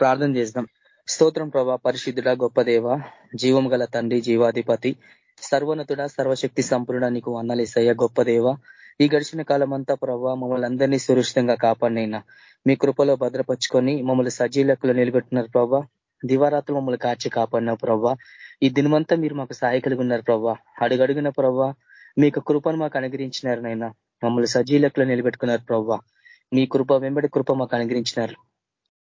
ప్రార్థన చేద్దాం స్తోత్రం ప్రభా పరిశుద్ధుడ గొప్ప దేవ జీవం గల తండ్రి జీవాధిపతి సర్వోన్నతుడ సర్వశక్తి సంపూర్ణ నీకు వందలేసయ్య గొప్ప దేవ. ఈ గడిచిన కాలం అంతా ప్రభావ మమ్మల్ని అందరినీ సురక్షితంగా కాపాడినైనా. మీ కృపలో భద్రపరుచుకొని మమ్మల్ని సజీలకులు నిలబెట్టినారు ప్రభా. దివారాత్రులు మమ్మల్ని కాచి కాపాడినావు ప్రభా. ఈ దినమంతా మీరు మాకు సహాయకులుగా ఉన్నారు ప్రభా. అడుగడుగున ప్రభా మీకు కృపను మాకు అనుగ్రహించినారు నైనా. మమ్మల్ని సజీలకులు నిలబెట్టుకున్నారు ప్రభా. మీ కృప వెంబడి కృప మాకు అనుగ్రహించినారు.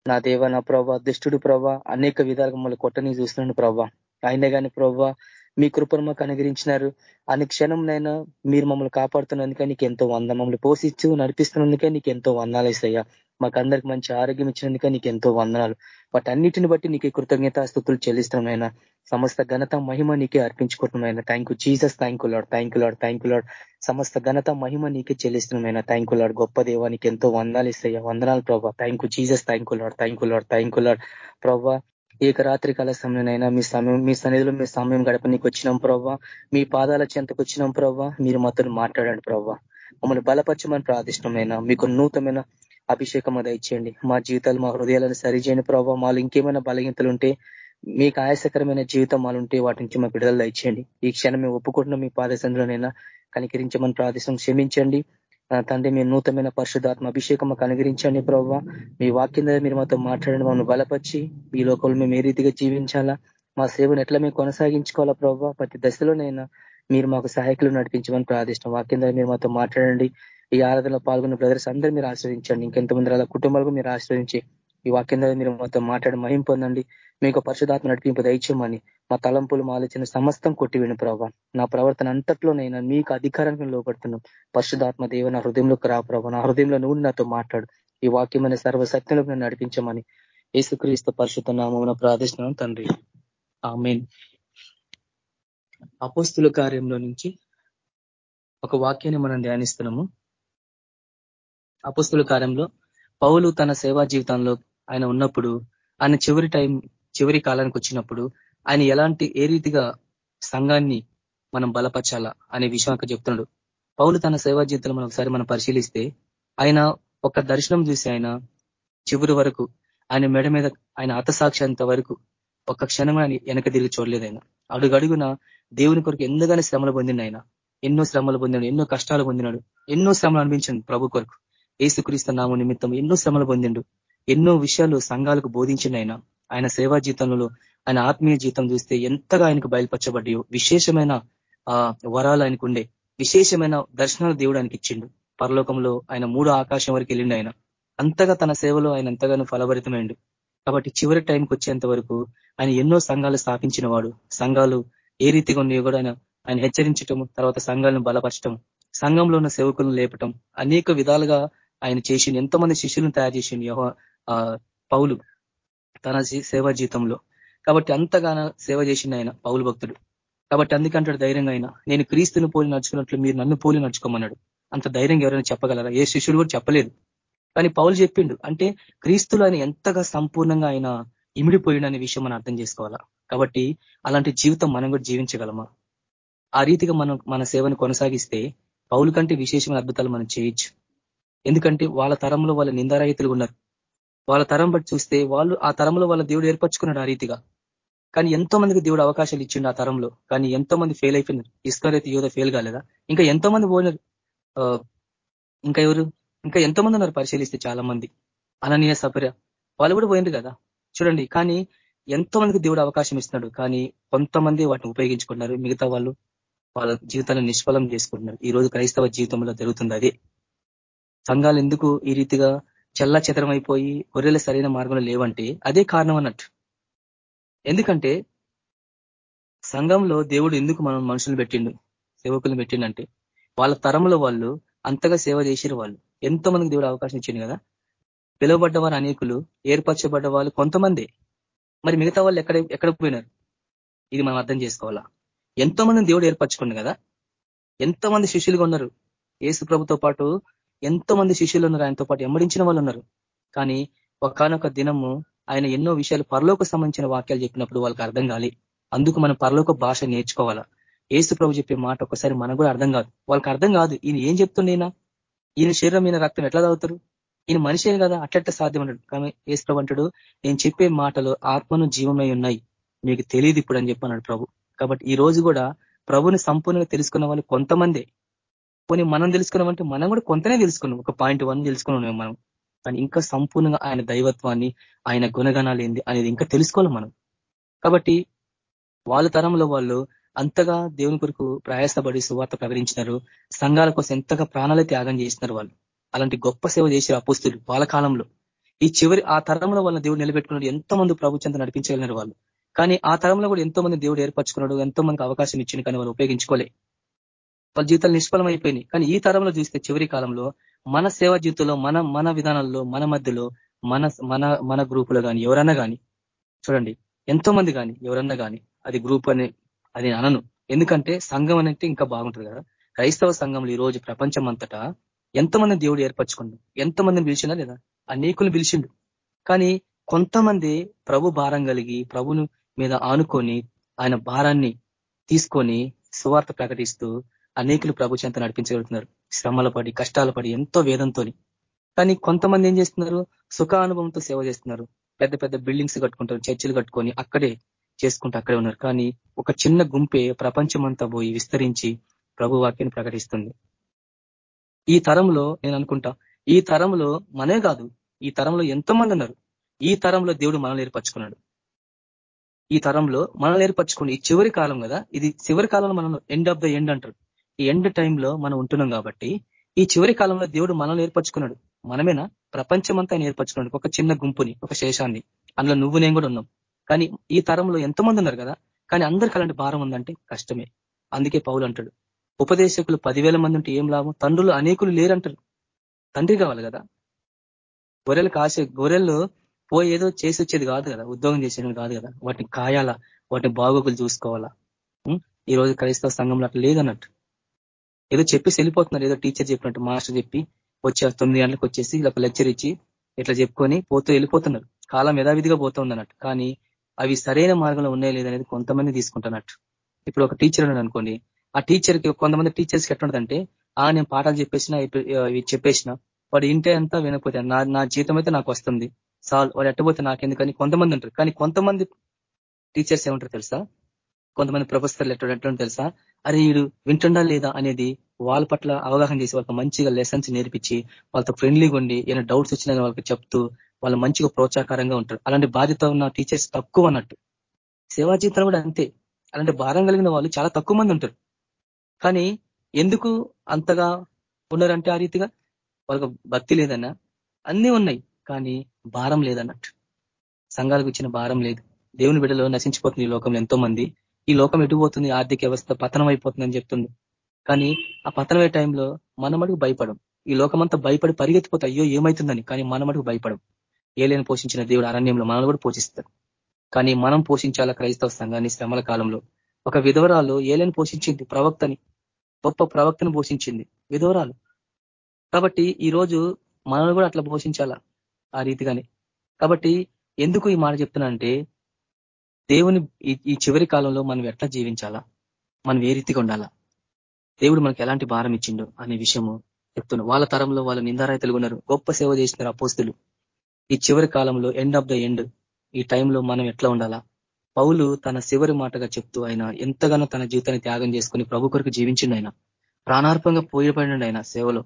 నా దేవ నా ప్రభా దుష్టుడు ప్రభా అనేక విధాలుగా మమ్మల్ని కొట్టని చూస్తున్నాడు ప్రభా. అయినా కానీ ప్రభా మీ కృపను మాకు అనుగ్రహించినారు. అని క్షణంనైనా మీరు మమ్మల్ని కాపాడుతున్నందుకే నీకు ఎంతో వంద మమ్మల్ని పోషించు నడిపిస్తున్నందుకే నీకు ఎంతో వందాలు ఇస్తాయా మాకు అందరికి మంచి ఆరోగ్యం ఇచ్చినందుకే నీకు ఎంతో వందనాలు. వాటి అన్నిటిని బట్టి నీకు కృతజ్ఞత స్థుతులు చెల్లిస్తున్నాయినా సమస్త ఘనత మహిమ నీకే అర్పించుకుంటున్నాయన thank you Jesus thank you Lord thank you Lord thank you Lord సమస్త ఘనత మహిమ నీకే చెల్లిస్తున్నాయన థ్యాంక్ యూ లాడ్ గొప్ప దేవానికి ఎంతో వందాలు ఇస్తాయా. వందనాలు ప్రభావ thank you Jesus thank you Lord thank you Lord thank you Lord ప్రభావ ఏక రాత్రి కాల సమయంలోనైనా మీ సమయం మీ సన్నిధిలో మీ సమయం గడపనికి వచ్చినాం ప్రభావ మీ పాదాల చెంతకు వచ్చినాం ప్రభావ మీరు మాతో మాట్లాడండి ప్రభా. మమ్మల్ని బలపరచమని ప్రార్థిష్టమైన మీకు నూతనమైన అభిషేకం దయచేయండి. మా జీవితాలు మా హృదయాలను సరిచేయండి ప్రభావ మాలో ఇంకేమైనా బలహీనతలు ఉంటే మీకు ఆయాసకరమైన జీవితం మాలు ఉంటే వాటి నుంచి మా విడుదల ఇచ్చేయండి ఈ క్షణం మేము ఒప్పుకుంటున్న మీ పాదశంలోనైనా కనికరించమని ప్రాదేశం క్షమించండి. తండ్రి మీ నూతనమైన పరిశుధాత్మ అభిషేకం మాకు అనుగరించండి ప్రభావ. మీ వాక్యం మీద మీరు మాతో మాట్లాడండి మమ్మల్ని బలపరిచి ఈ లోకంలో మేము ఏ రీతిగా జీవించాలా మా సేవను ఎట్లా మేము కొనసాగించుకోవాలా ప్రభావ. ప్రతి దశలోనైనా మీరు మాకు సహాయకులు నడిపించమని ప్రార్థిష్టం వాక్యం మీరు మాతో మాట్లాడండి. ఈ ఆరాధనలో పాల్గొన్న బ్రదర్స్ అందరూ మీరు ఆశ్రయించండి ఇంకెంతమంది అలా కుటుంబాలకు మీరు ఆశ్రయించి ఈ వాక్యం మీరు మాతో మాట్లాడి మహిం పొందండి. మీకు పరిశుధాత్మ నడిపింపు దయచేయమని మా తలంపులు మా ఆలోచన సమస్తం కొట్టివేను ప్రభావ నా ప్రవర్తన అంతట్లోనైనా మీకు అధికారానికి లోపడుతున్నాం పరిశుధాత్మ దేవ నా హృదయంలోకి రా ప్రభావ నా హృదయంలో నువ్వు నాతో మాట్లాడు. ఈ వాక్యమైన సర్వసత్యంలోకి నన్ను నడిపించమని యేసుక్రీస్తు పరిశుద్ధ నామమున ప్రార్థిస్తున్నాం తండ్రి. ఆమెన్. అపోస్తుల కార్యంలో నుంచి ఒక వాక్యాన్ని మనం ధ్యానిస్తున్నాము. అపోస్తుల కార్యంలో పౌలు తన సేవా జీవితంలో ఆయన ఉన్నప్పుడు ఆయన చివరి టైం చివరి కాలానికి వచ్చినప్పుడు ఆయన ఎలాంటి ఏ రీతిగా సంఘాన్ని మనం బలపరచాలా అనే విషయం అక్కడ చెప్తున్నాడు. పౌలు తన సేవా జీవితంలో మనం ఒకసారి మనం పరిశీలిస్తే ఆయన ఒక దర్శనం చూసి ఆయన చివరి వరకు ఆయన మెడ మీద ఆయన అతసాక్షి వరకు ఒక క్షణం ఆయన వెనక తిరిగి చూడలేదు ఆయన. అడుగడుగున దేవుని కొరకు ఎందుగానే శ్రమలు పొందిండు ఆయన. ఎన్నో శ్రమలు పొందినాడు ఎన్నో కష్టాలు పొందినాడు. ఎన్నో శ్రమలు అనిపించండి ప్రభు కొరకు. ఏసుక్రీస్తు నామ నిమిత్తం ఎన్నో శ్రమలు పొందిండు. ఎన్నో విషయాలు సంఘాలకు బోధించిండు ఆయన. ఆయన సేవా జీతంలో ఆయన ఆత్మీయ జీవితం చూస్తే ఎంతగా ఆయనకు బయలుపరచబడ్డాయో విశేషమైన వరాలు ఆయనకు ఉండే విశేషమైన దర్శనాలు దేవుడు ఆయనకి ఇచ్చిండు. పరలోకంలో ఆయన మూడు ఆకాశం వరకు వెళ్ళిండు ఆయన. అంతగా తన సేవలో ఆయన ఎంతగానో ఫలభరితమైండు. కాబట్టి చివరి టైంకి వచ్చేంత వరకు ఆయన ఎన్నో సంఘాలు స్థాపించిన వాడు సంఘాలు ఏ రీతిగా ఉన్నాయో కూడా ఆయన ఆయన హెచ్చరించటం తర్వాత సంఘాలను బలపరచటం సంఘంలో ఉన్న సేవకులను లేపటం అనేక విధాలుగా ఆయన చేసిండు. ఎంతోమంది శిష్యులను తయారు చేసిండు పౌలు. తన సేవా జీవితంలో. కాబట్టి అంతగానో సేవ చేసిండు ఆయన పౌలు భక్తుడు. కాబట్టి అందుకంటాడు ధైర్యంగా అయినా నేను క్రీస్తుని పోలి నడుచుకున్నట్లు మీరు నన్ను పోలి నడుచుకోమన్నాడు. అంత ధైర్యంగా ఎవరైనా చెప్పగలరా? ఏ శిష్యుడు కూడా చెప్పలేదు. కానీ పౌలు చెప్పిండు అంటే క్రీస్తులు ఆయన ఎంతగా సంపూర్ణంగా ఆయన ఇమిడిపోయిండు అనే విషయం మనం అర్థం చేసుకోవాలా? కాబట్టి అలాంటి జీవితం మనం కూడా జీవించగలమా? ఆ రీతిగా మనం మన సేవను కొనసాగిస్తే పౌలు కంటే విశేషమైన అద్భుతాలు మనం చేయొచ్చు. ఎందుకంటే వాళ్ళ తరంలో వాళ్ళ నిందారహితులు ఉన్నారు. వాళ్ళ తరం బట్టి చూస్తే వాళ్ళు ఆ తరంలో వాళ్ళ దేవుడు ఏర్పరచుకున్నాడు ఆ రీతిగా. కానీ ఎంతో మందికి దేవుడు అవకాశాలు ఇచ్చిండు ఆ తరంలో. కానీ ఎంతో మంది ఫెయిల్ అయిపోయినారు. ఇస్కరైతే యోధ ఫెయిల్ కాలేదా? ఇంకా ఎంతో మంది పోయినారు ఇంకా ఎవరు? ఇంకా ఎంతో మంది ఉన్నారు పరిశీలిస్తే చాలా మంది అననీయ సపర్య. వాళ్ళు కూడా పోయింది కదా. చూడండి కానీ ఎంతో మందికి దేవుడు అవకాశం ఇస్తున్నాడు. కానీ కొంతమంది వాటిని ఉపయోగించుకుంటున్నారు. మిగతా వాళ్ళు వాళ్ళ జీవితాన్ని నిష్ఫలం చేసుకుంటున్నారు. ఈ రోజు క్రైస్తవ జీవితంలో జరుగుతుంది అదే. సంఘాలు ఎందుకు ఈ రీతిగా చల్ల అయిపోయి గొర్రెల సరైన మార్గంలో లేవంటే అదే కారణం అన్నట్టు. ఎందుకంటే సంఘంలో దేవుడు ఎందుకు మనం మనుషులు పెట్టిండు సేవకులను పెట్టిండంటే వాళ్ళ తరంలో వాళ్ళు అంతగా సేవ చేసిన వాళ్ళు. ఎంతో మందికి దేవుడు అవకాశం ఇచ్చింది కదా. పిలువబడ్డ వారు అనేకులు ఏర్పరచబడ్డ వాళ్ళు కొంతమంది. మరి మిగతా వాళ్ళు ఎక్కడ ఎక్కడ పోయినారు? ఇది మనం అర్థం చేసుకోవాలా? ఎంతో మందిని దేవుడు ఏర్పరచుకుండు కదా. ఎంతో మంది శిష్యులుగా ఉన్నారు. ఏసు ప్రభుతో పాటు ఎంతో మంది శిష్యులు ఉన్నారు ఆయనతో పాటు ఎమ్మడించిన వాళ్ళు ఉన్నారు. కానీ ఒకనొక దినము ఆయన ఎన్నో విషయాలు పరలోక సంబంధించిన వాక్యాలు చెప్పినప్పుడు వాళ్ళకి అర్థం కాలి. అందుకు మనం పరలోక భాష నేర్చుకోవాలా? ఏసు ప్రభు చెప్పే మాట ఒకసారి మనకు కూడా అర్థం కాదు. వాళ్ళకి అర్థం కాదు ఈయన ఏం చెప్తుండేనా ఈయన? శరీరం ఈయన రక్తం ఎట్లా తాగుతారు? ఈయన మనిషే కదా అట్లట్ట సాధ్యం అంటాడు? కానీ ఏసు అంటాడు నేను చెప్పే మాటలు ఆత్మను జీవమై ఉన్నాయి. మీకు తెలియదు ఇప్పుడు అని చెప్పన్నాడు ప్రభు. కాబట్టి ఈ రోజు కూడా ప్రభుని సంపూర్ణంగా తెలుసుకున్న వాళ్ళు కొంతమందే. పోనీ మనం తెలుసుకున్నామంటే మనం కూడా కొంతనే తెలుసుకున్నాం. ఒక పాయింట్ వన్ తెలుసుకున్నాం మనం. కానీ ఇంకా సంపూర్ణంగా ఆయన దైవత్వాన్ని ఆయన గుణగణాలు ఏంది అనేది ఇంకా తెలుసుకోవాలి మనం. కాబట్టి వాళ్ళ తరంలో వాళ్ళు అంతగా దేవుని కొరకు ప్రయాసపడి సువార్త ప్రకటించినారు. సంఘాల కోసం ఎంతగా ప్రాణాలు త్యాగం చేసినారు వాళ్ళు. అలాంటి గొప్ప సేవ చేశారు అపుస్తులు వాళ్ళ కాలంలో. ఈ చివరి ఆ తరంలో వాళ్ళని దేవుడు నిలబెట్టుకున్నాడు. ఎంతో మంది ప్రభు నడిపించగలిగినారు వాళ్ళు. కానీ ఆ తరంలో కూడా ఎంతో మంది దేవుడు ఏర్పరచుకున్నాడు ఎంతో మందికి అవకాశం ఇచ్చింది కానీ వాళ్ళు ఉపయోగించుకోలే. వాళ్ళ జీవితాలు నిష్ఫలం అయిపోయినాయి కానీ ఈ తరంలో చూస్తే చివరి కాలంలో మన సేవా జీవితంలో మన మన విధానంలో మన మధ్యలో మన మన మన గ్రూపులో కానీ ఎవరన్నా కానీ చూడండి ఎంతో మంది కానీ ఎవరన్నా కానీ అది గ్రూప్ అని అది అనను. ఎందుకంటే సంఘం అనేది ఇంకా బాగుంటుంది కదా. క్రైస్తవ సంఘంలో ఈ రోజు ప్రపంచం అంతటా ఎంతమంది దేవుడు ఏర్పరచుకుండు ఎంతమందిని పిలిచిందా లేదా? అనేకులు పిలిచిండు. కానీ కొంతమంది ప్రభు భారం కలిగి ప్రభును మీద ఆనుకొని ఆయన భారాన్ని తీసుకొని సువార్త ప్రకటిస్తూ అనేకులు ప్రభు చెంత నడిపించగలుగుతున్నారు. శ్రమల పడి కష్టాల పడి ఎంతో వేదంతో కానీ కొంతమంది ఏం చేస్తున్నారు? సుఖానుభవంతో సేవ చేస్తున్నారు. పెద్ద పెద్ద బిల్డింగ్స్ కట్టుకుంటారు చర్చిలు కట్టుకొని అక్కడే చేసుకుంటూ అక్కడే ఉన్నారు. కానీ ఒక చిన్న గుంపే ప్రపంచమంతా పోయి విస్తరించి ప్రభు వాక్యాన్ని ప్రకటిస్తుంది. ఈ తరంలో నేను అనుకుంటా ఈ తరంలో మనే కాదు ఈ తరంలో ఎంతో మంది ఉన్నారు. ఈ తరంలో దేవుడు మనల్ని ఏర్పరచుకున్నాడు. ఈ తరంలో మనల్ని ఏర్పరచుకుని ఈ చివరి కాలం కదా? ఇది చివరి కాలంలో మనం ఎండ్ ఆఫ్ ద ఎండ్ అంటారు. ఈ ఎండ్ టైంలో మనం ఉంటున్నాం కాబట్టి ఈ చివరి కాలంలో దేవుడు మనల్ని ఏర్పరచుకున్నాడు. మనమేనా? ప్రపంచమంతా ఆయన ఏర్పరచుకున్నాడు. ఒక చిన్న గుంపుని ఒక శేషాన్ని. అందులో నువ్వు నేను కూడా ఉన్నాం. కానీ ఈ తరంలో ఎంతమంది ఉన్నారు కదా? కానీ అందరికి అలాంటి భారం ఉందంటే కష్టమే. అందుకే పౌలు అంటాడు ఉపదేశకులు పదివేల మంది ఉంటే ఏం లాభం? తండ్రులు అనేకులు లేరంటారు. తండ్రి కావాలి కదా? గొర్రెలు కాసే గొర్రెలు పోయి ఏదో చేసి వచ్చేది కాదు కదా? ఉద్యోగం చేసేది కాదు కదా? వాటిని కాయాలా? వాటిని బాగోగులు చూసుకోవాలా? ఈ రోజు క్రైస్తవ సంఘంలో అట్లా లేదన్నట్టు. ఏదో చెప్పేసి వెళ్ళిపోతున్నారు. ఏదో టీచర్ చెప్పినట్టు మాస్టర్ చెప్పి వచ్చే తొమ్మిది గంటలకు వచ్చేసి ఇలా లెక్చర్ ఇచ్చి ఇట్లా చెప్పుకొని పోతూ వెళ్ళిపోతున్నారు. కాలం యథావిధిగా పోతూ అన్నట్టు కానీ అవి సరైన మార్గంలో ఉన్నాయి లేదనేది కొంతమంది తీసుకుంటున్నట్టు ఇప్పుడు ఒక టీచర్ ఉన్నాడు అనుకోండి. ఆ టీచర్కి కొంతమంది టీచర్స్కి ఎట్లుంటుందంటే ఆ నేను పాఠాలు చెప్పేసిన ఇవి చెప్పేసిన వాడు ఇంటే అంతా వినకపోతే నా నా జీతం అయితే నాకు వస్తుంది. సాల్ వాడు ఎట్టబోతే నాకెందుకని కొంతమంది ఉంటారు. కానీ కొంతమంది టీచర్స్ ఏమంటారు తెలుసా? కొంతమంది ప్రొఫెసర్లు ఎట్లా ఎట్లా తెలుసా? అరే వీడు వింటుండా లేదా అనేది వాళ్ళ పట్ల అవగాహన చేసి వాళ్ళకి మంచిగా లెసన్స్ నేర్పించి వాళ్ళతో ఫ్రెండ్లీగా ఉండి ఏమైనా డౌట్స్ వచ్చినా వాళ్ళకి చెప్తూ వాళ్ళు మంచిగా ప్రోత్సాహకరంగా ఉంటారు. అలాంటి బాధ్యత ఉన్న టీచర్స్ తక్కువ అన్నట్టు. సేవా జీవితం కూడా అంతే. అలాంటి భారం కలిగిన వాళ్ళు చాలా తక్కువ మంది ఉంటారు. కానీ ఎందుకు అంతగా ఉన్నారంటే ఆ రీతిగా? వాళ్ళకి భక్తి లేదన్నా. అన్నీ ఉన్నాయి. కానీ భారం లేదన్నట్టు. సంఘాలకు ఇచ్చిన భారం లేదు. దేవుని బిడ్డలో నశించిపోతుంది ఈ లోకంలో ఎంతో మంది ఈ లోకం ఎటుపోతుంది ఆర్థిక వ్యవస్థ పతనం అయిపోతుందని చెప్తుంది కానీ ఆ పతనమయ్యే టైంలో మనమడుగు భయపడం. ఈ లోకమంతా భయపడి పరిగెత్తిపోతే అయ్యో ఏమవుతుందని కానీ మనమడుగు భయపడం. ఏలేని పోషించిన దేవుడు అరణ్యంలో మనల్ని కూడా పోషిస్తారు కానీ మనం పోషించాల క్రైస్తవ సంఘాన్ని శ్రమల కాలంలో? ఒక విధవరాలు ఏలేని పోషించింది ప్రవక్తని. గొప్ప ప్రవక్తను పోషించింది విధవరాలు. కాబట్టి ఈ రోజు మనల్ని కూడా అట్లా పోషించాలా? ఆ రీతిగానే. కాబట్టి ఎందుకు ఈ మాట చెప్తున్నా అంటే దేవుని ఈ చివరి కాలంలో మనం ఎట్లా జీవించాలా? మనం ఏ రీతిగా ఉండాలా? దేవుడు మనకి ఎలాంటి భారం ఇచ్చిండు అనే విషయము చెప్తున్నాం. వాళ్ళ తరంలో వాళ్ళ నిందారాయితలు ఉన్నారు. గొప్ప సేవ చేసినారు అపోస్తులు. ఈ చివరి కాలంలో ఎండ్ ఆఫ్ ద ఎండ్ ఈ టైంలో మనం ఎట్లా ఉండాలా? పౌలు తన చివరి మాటగా చెప్తూ ఆయన ఎంతగానో తన జీవితాన్ని త్యాగం చేసుకుని ప్రభు కొరకు జీవించిండు ఆయన. ప్రాణార్పంగా పోయిపడినండి ఆయన సేవలో.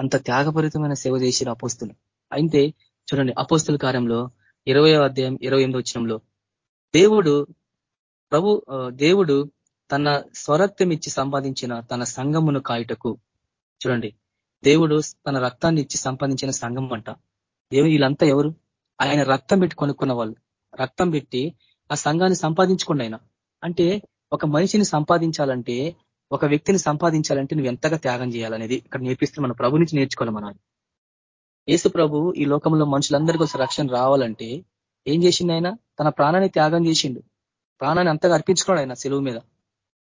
అంత త్యాగపరితమైన సేవ చేసిన అపోస్తులు. అయితే చూడండి అపోస్తుల కార్యంలో ఇరవై అధ్యాయం ఇరవై ఎనిమిది వచ్చినంలో దేవుడు ప్రభు దేవుడు తన స్వరక్తం ఇచ్చి సంపాదించిన తన సంఘమును కాయుటకు. చూడండి దేవుడు తన రక్తాన్ని ఇచ్చి సంపాదించిన సంఘం అంట దేవుడు వీళ్ళంతా ఎవరు? ఆయన రక్తం పెట్టి కొనుక్కున్న వాళ్ళు. రక్తం పెట్టి ఆ సంఘాన్ని సంపాదించుకోండి ఆయన. అంటే ఒక మనిషిని సంపాదించాలంటే ఒక వ్యక్తిని సంపాదించాలంటే నువ్వు ఎంతగా త్యాగం చేయాలనేది ఇక్కడ నేర్పిస్తే మన ప్రభు నుంచి నేర్చుకోవాలి మనం. యేసు ప్రభు ఈ లోకంలో మనుషులందరికీ కోసం రక్షణ రావాలంటే ఏం చేసింది ఆయన? తన ప్రాణాన్ని త్యాగం చేసిండు. ప్రాణాన్ని అంతగా అర్పించుకున్నాడు ఆయన సెలవు మీద.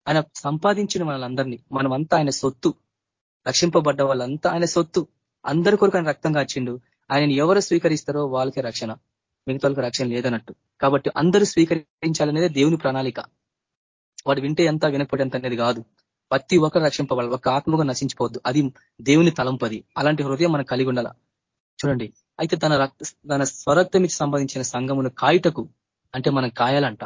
ఆయన సంపాదించిన మనల్ని మనమంతా ఆయన సొత్తు. రక్షింపబడ్డ వాళ్ళంతా ఆయన సొత్తు. అందరి కొరకు ఆయన రక్తం కాచిండు. ఆయనని ఎవరు స్వీకరిస్తారో వాళ్ళకే రక్షణ. మిగతాలకు రక్షణ లేదన్నట్టు. కాబట్టి అందరూ స్వీకరించాలనేదే దేవుని ప్రణాళిక. వాడు వింటే ఎంత వినకపోతే ఎంత అనేది కాదు. ప్రతి ఒక్కరు రక్షింపబడాలి. ఒక ఆత్మగా నశించిపోవద్దు. అది దేవుని తలంపది. అలాంటి హృదయం మనం కలిగి ఉండాల. చూడండి. అయితే తన రక్త తన స్వరక్తం ఇచ్చి సంబంధించిన సంఘమును కాయుటకు అంటే మనం కాయాలంట.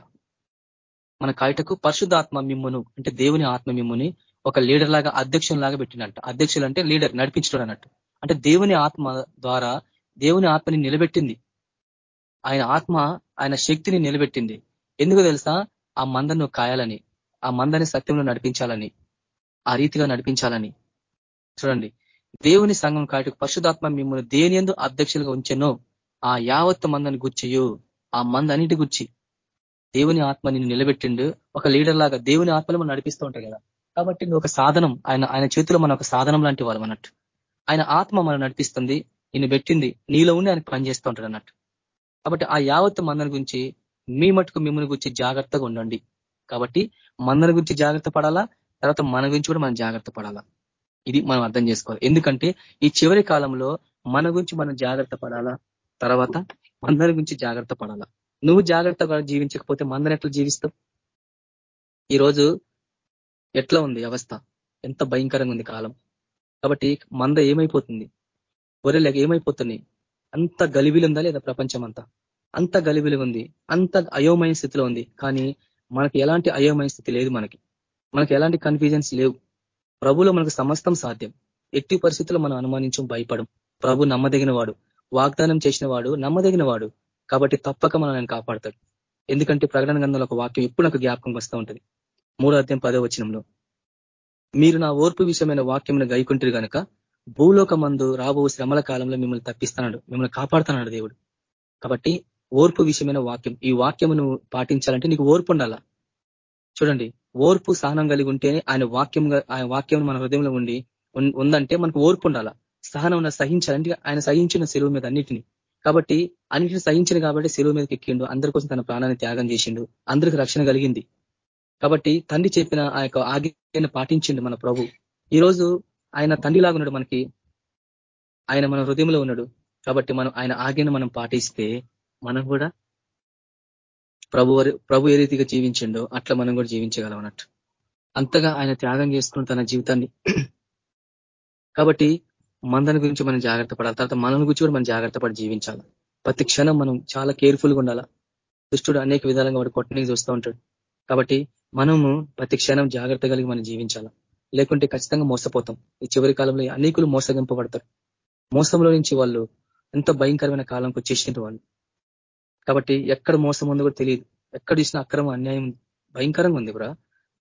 మన కాయుటకు పరిశుద్ధాత్మ మిమ్మును అంటే దేవుని ఆత్మ మిమ్ముని ఒక లీడర్ లాగా లాగా పెట్టినట్ట అధ్యక్షులు అంటే లీడర్ నడిపించడం అన్నట్టు. అంటే దేవుని ఆత్మ ద్వారా దేవుని ఆత్మని నిలబెట్టింది. ఆయన ఆత్మ ఆయన శక్తిని నిలబెట్టింది. ఎందుకు తెలుసా? ఆ మందను కాయాలని ఆ మందని సత్యంలో నడిపించాలని ఆ రీతిగా నడిపించాలని. చూడండి. దేవుని సంఘం కాబట్టి పరిశుధాత్మ మిమ్మల్ని దేని ఎందు అధ్యక్షులుగా ఉంచెనో ఆ యావత్తు మందని గుచ్చియు ఆ మంద అన్నిటి దేవుని ఆత్మ నిన్ను నిలబెట్టిండు. ఒక లీడర్ లాగా దేవుని ఆత్మలు మనం నడిపిస్తూ ఉంటారు కదా. కాబట్టి నువ్వు ఒక సాధనం ఆయన ఆయన చేతిలో మనం ఒక సాధనం లాంటి వాళ్ళు అన్నట్టు. ఆయన ఆత్మ మనం నడిపిస్తుంది నిన్ను పెట్టింది నీలో ఉండి ఆయన పనిచేస్తూ ఉంటాడు అన్నట్టు. కాబట్టి ఆ యావత్తు మందని గురించి మీ మటుకు మిమ్మల్ని గురించి జాగ్రత్తగా ఉండండి. కాబట్టి మందని గురించి జాగ్రత్త పడాలా? తర్వాత మన గురించి కూడా మనం జాగ్రత్త పడాలా? ఇది మనం అర్థం చేసుకోవాలి. ఎందుకంటే ఈ చివరి కాలంలో మన గురించి మనం జాగ్రత్త పడాలా? తర్వాత మందరి గురించి జాగ్రత్త పడాలా? నువ్వు జాగ్రత్తగా జీవించకపోతే మందని ఎట్లా జీవిస్తావు ఈరోజు ఎట్లా ఉంది అవస్థ? ఎంత భయంకరంగా ఉంది కాలం. కాబట్టి మంద ఏమైపోతుంది? గొర్రెలకు ఏమైపోతున్నాయి? అంత గలిబిలు ఉందా లేదా ప్రపంచం అంతా అంత గలిబిలు ఉంది అంత అయోమయ స్థితిలో ఉంది. కానీ మనకి ఎలాంటి అయోమయ స్థితి లేదు మనకి. మనకి ఎలాంటి కన్ఫ్యూజన్స్ లేవు. ప్రభులో మనకు సమస్తం సాధ్యం. ఎట్టి పరిస్థితుల్లో మనం అనుమానించం భయపడం. ప్రభు నమ్మదగిన వాడు వాగ్దానం చేసిన వాడు నమ్మదగిన వాడు కాబట్టి తప్పక మనం ఆయన కాపాడతాడు. ఎందుకంటే ప్రకటన గంధంలో ఒక వాక్యం ఎప్పుడు నాకు జ్ఞాపకం వస్తూ ఉంటుంది. మూడో అధ్యాయం పదో వచనంలో. మీరు నా ఓర్పు విషయమైన వాక్యమును గైకుంటారు కనుక భూలోక మందు రాబో శ్రమల కాలంలో మిమ్మల్ని తప్పిస్తున్నాడు మిమ్మల్ని కాపాడుతున్నాడు దేవుడు. కాబట్టి ఓర్పు విషయమైన వాక్యం. ఈ వాక్యమును పాటించాలంటే నీకు ఓర్పు ఉండాలా? చూడండి. ఓర్పు సహనం కలిగి ఉంటేనే ఆయన వాక్యం ఆయన వాక్యం మన హృదయంలో ఉండి ఉందంటే మనకు ఓర్పు ఉండాల. సహనం సహించాలంటే ఆయన సహించిన సెలవు మీద అన్నిటిని. కాబట్టి అన్నిటిని సహించిన కాబట్టి సెలవు మీదకి ఎక్కిండు. అందరి కోసం తన ప్రాణాన్ని త్యాగం చేసిండు. అందరికి రక్షణ కలిగింది. కాబట్టి తండ్రి చెప్పిన ఆ యొక్క ఆజ్ఞను పాటించిండు మన ప్రభు. ఈరోజు ఆయన తండ్రిలాగా ఉన్నాడు మనకి. ఆయన మన హృదయంలో ఉన్నాడు. కాబట్టి మనం ఆయన ఆజ్ఞను మనం పాటిస్తే మనం కూడా ప్రభు ప్రభు ఏ రీతిగా జీవించిండో అట్లా మనం కూడా జీవించగలం అన్నట్టు. అంతగా ఆయన త్యాగం చేసుకుని తన జీవితాన్ని కాబట్టి మందని గురించి మనం జాగ్రత్త పడాలి. తర్వాత మన గురించి కూడా మనం జాగ్రత్త పడి జీవించాలి. ప్రతి క్షణం మనం చాలా కేర్ఫుల్గా ఉండాలా? దుష్టుడు అనేక విధాలుగా వాడు కొట్టడానికి చూస్తూ ఉంటాడు. కాబట్టి మనము ప్రతి క్షణం జాగ్రత్త కలిగి మనం జీవించాలా? లేకుంటే ఖచ్చితంగా మోసపోతాం. ఈ చివరి కాలంలో అనేకులు మోసగింపబడతారు. మోసంలో నుంచి వాళ్ళు ఎంత భయంకరమైన కాలంకి వచ్చేసిండ్రు వాళ్ళు. కాబట్టి ఎక్కడ మోసం ఉందో కూడా తెలియదు. ఎక్కడ చూసిన అక్రమ అన్యాయం భయంకరంగా ఉంది కూడా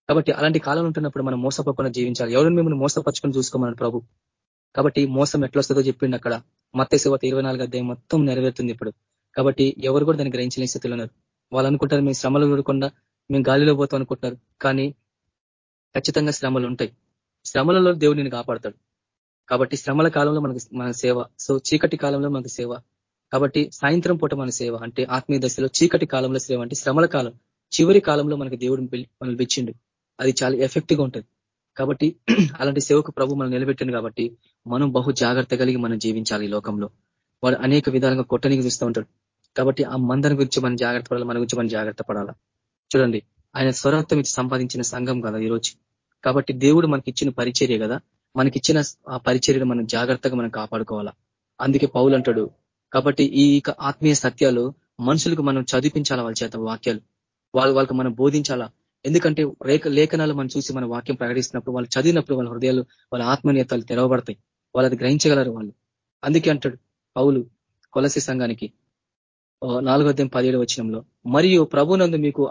కాబట్టి అలాంటి కాలం ఉంటున్నప్పుడు మనం మోసపోకుండా జీవించాలి. ఎవరిని మిమ్మల్ని మోసపరచుకొని చూసుకోమని ప్రభు? కాబట్టి మోసం ఎట్లా వస్తుందో చెప్పిండు అక్కడ. మత్త శివత ఇరవై నాలుగు అధ్యాయం మొత్తం నెరవేరుతుంది ఇప్పుడు. కాబట్టి ఎవరు కూడా దాన్ని గ్రహించలేని స్థితిలో ఉన్నారు. వాళ్ళు అనుకుంటారు మేము శ్రమలు చూడకుండా మేము గాలిలో పోతాం అనుకుంటారు కానీ ఖచ్చితంగా శ్రమలు ఉంటాయి. శ్రమలలో దేవుడిని కాపాడతాడు. కాబట్టి శ్రమల కాలంలో మనకు మన సేవ. సో చీకటి కాలంలో మనకు సేవ. కాబట్టి సాయంత్రం పూట మన సేవ అంటే ఆత్మీయ దశలో చీకటి కాలంలో సేవ అంటే శ్రమల కాలం. చివరి కాలంలో మనకి దేవుడు మనల్ని పిచ్చిండు అది చాలా ఎఫెక్ట్గా ఉంటుంది. కాబట్టి అలాంటి సేవకు ప్రభు మనం నిలబెట్టింది కాబట్టి మనం బహు జాగ్రత్త కలిగి మనం జీవించాలి ఈ లోకంలో. వాడు అనేక విధాలుగా కొట్టనికి చూస్తూ ఉంటాడు. కాబట్టి ఆ మందరి గురించి మనం జాగ్రత్త పడాలి? మన గురించి మనం జాగ్రత్త పడాలా? చూడండి ఆయన స్వరత్వం ఇచ్చి సంపాదించిన సంఘం కదా ఈరోజు. కాబట్టి దేవుడు మనకి ఇచ్చిన పరిచర్య కదా. మనకిచ్చిన ఆ పరిచర్యను మనం జాగ్రత్తగా మనం కాపాడుకోవాలా? అందుకే పౌలు అంటాడు కాబట్టి ఈ ఆత్మీయ సత్యాలు మనుషులకు మనం చదివించాలా వాళ్ళ చేత వాక్యాలు? వాళ్ళు వాళ్ళకి మనం బోధించాలా? ఎందుకంటే రేఖ లేఖనాలు మనం చూసి మన వాక్యం ప్రకటిస్తున్నప్పుడు వాళ్ళు చదివినప్పుడు వాళ్ళ హృదయాలు వాళ్ళ ఆత్మనీయతలు తెరవబడతాయి. వాళ్ళు అది గ్రహించగలరు వాళ్ళు. అందుకే అంటాడు పౌలు కొలసి సంఘానికి నాలుగో అధ్యాయం పదిహేడు వచ్చినంలో మరియు ప్రభునందు మీకు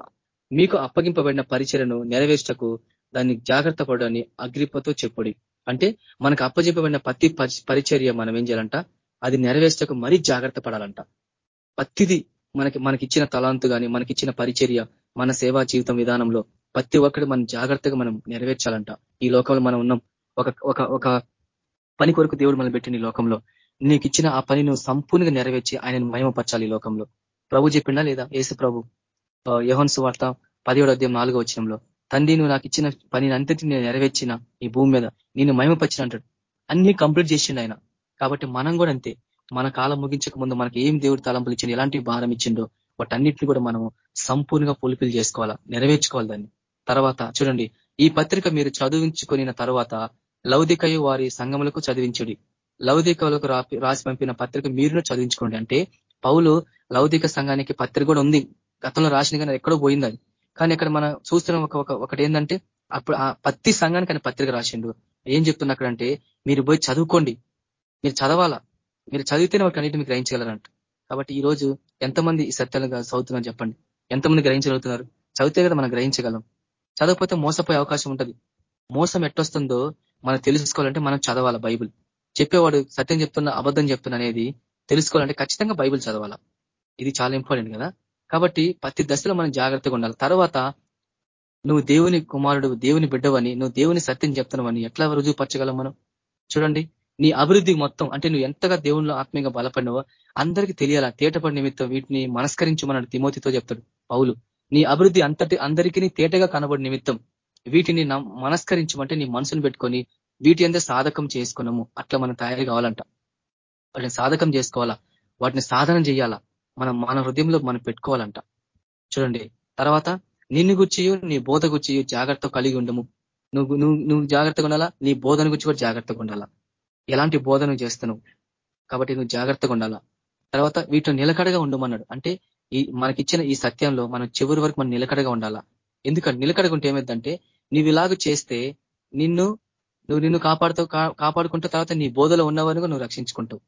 మీకు అప్పగింపబడిన పరిచయను నెరవేర్చకు దాన్ని జాగ్రత్త పడని అగ్రిపతో చెప్పుడి. అంటే మనకు అప్పజెప్పబడిన ప్రతి పరిచర్య మనం ఏం చేయాలంట? అది నెరవేర్చకు మరీ జాగ్రత్త పడాలంట. ప్రతిది మనకి మనకిచ్చిన తలాంతు కానీ మనకిచ్చిన పరిచర్య మన సేవా జీవితం విధానంలో ప్రతి ఒక్కటి మనం జాగ్రత్తగా మనం నెరవేర్చాలంట. ఈ లోకంలో మనం ఉన్నాం. ఒక ఒక ఒక పని కొరకు దేవుడు మనం పెట్టిన ఈ లోకంలో. నీకు ఇచ్చిన ఆ పని నువ్వు సంపూర్ణంగా నెరవేర్చి ఆయనను మహిమపరచాలి ఈ లోకంలో. ప్రభు చెప్పిండా లేదా? ఏసు ప్రభు. యహోన్సు వార్త పదిహేడు అధ్యాయం నాలుగో వచ్చినంలో తండ్రి నువ్వు నాకు ఇచ్చిన పని అంతటి నేను నెరవేర్చిన ఈ భూమి మీద నేను మహిమపరిచిన అంటాడు అన్ని కంప్లీట్ చేసిండు ఆయన. కాబట్టి మనం కూడా అంతే. మన కాలం ముగించక ముందు మనకి ఏం దేవుడు తలంపులు ఇచ్చిండు ఎలాంటి భారం ఇచ్చిండో వాటన్నిటిని కూడా మనం సంపూర్ణంగా పులిపిలు చేసుకోవాలా నెరవేర్చుకోవాలి దాన్ని. తర్వాత చూడండి ఈ పత్రిక మీరు చదివించుకున్న తర్వాత లౌదికయు వారి సంఘములకు చదివించుడి. లౌదికలకు రాసి పంపిన పత్రిక మీరు చదివించుకోండి. అంటే పౌలు లౌదిక సంఘానికి పత్రిక కూడా ఉంది. గతంలో రాసిన కానీ ఎక్కడో పోయింది అది. కానీ ఇక్కడ మనం చూస్తున్న ఒక ఒకటి ఏంటంటే అప్పుడు ఆ పత్తి సంఘానికి ఆయన పత్రిక రాసిండు. ఏం చెప్తున్నా అక్కడంటే మీరు పోయి చదువుకోండి. మీరు చదవాలా? మీరు చదివితేనే వాటి అన్నిటి మీకు గ్రహించగలరంట. కాబట్టి ఈ రోజు ఎంతమంది ఈ సత్యాలుగా చదువుతున్నారు చెప్పండి. ఎంతమంది గ్రహించగలుగుతున్నారు? చదివితే కదా మనం గ్రహించగలం. చదవకపోతే మోసపోయే అవకాశం ఉంటుంది. మోసం ఎట్టొస్తుందో మనం తెలుసుకోవాలంటే మనం చదవాలా బైబుల్. చెప్పేవాడు సత్యం చెప్తున్న అబద్ధం చెప్తున్న అనేది తెలుసుకోవాలంటే ఖచ్చితంగా బైబుల్ చదవాలా. ఇది చాలా ఇంపార్టెంట్ కదా. కాబట్టి ప్రతి దశలో మనం జాగ్రత్తగా ఉండాలి. తర్వాత నువ్వు దేవుని కుమారుడు దేవుని బిడ్డవని నువ్వు దేవుని సత్యం చెప్తున్నావని ఎట్లా రుజువుపరచగలం మనం? చూడండి. నీ అభివృద్ధి మొత్తం అంటే నువ్వు ఎంతగా దేవుళ్ళు ఆత్మీయంగా బలపడినవో అందరికీ తెలియాలా? తేటపడి నిమిత్తం వీటిని మనస్కరించమన్నాడు తిమోతితో చెప్తాడు పౌలు. నీ అభివృద్ధి అంతటి అందరికీ తేటగా కనబడి నిమిత్తం వీటిని మనస్కరించమంటే నీ మనసును పెట్టుకొని వీటి అంతా సాధకం చేసుకున్నాము అట్లా మనం తయారు కావాలంట. వాటిని సాధకం చేసుకోవాలా? వాటిని సాధన చేయాలా? మనం మన హృదయంలో మనం పెట్టుకోవాలంట. చూడండి తర్వాత నిన్ను గుచ్చియు నీ బోధ గుచ్చియు జాగ్రత్త కలిగి ఉండము. నువ్వు నువ్వు నువ్వు జాగ్రత్తగా ఉండాలా? నీ బోధన గురించి కూడా జాగ్రత్తగా ఉండాలా? ఎలాంటి బోధన చేస్తున్నావు కాబట్టి నువ్వు జాగ్రత్తగా ఉండాలా? తర్వాత వీటిని నిలకడగా ఉండమన్నాడు. అంటే ఈ మనకిచ్చిన ఈ సత్యంలో మనం చివరి వరకు మనం నిలకడగా ఉండాలా? ఎందుకంటే నిలకడగా ఉంటే ఏమైందంటే నువ్వు ఇలాగ చేస్తే నిన్ను నువ్వు నిన్ను కాపాడుతూ కాపాడుకుంటూ తర్వాత నీ బోధలో ఉన్నవారు నువ్వు రక్షించుకుంటావు.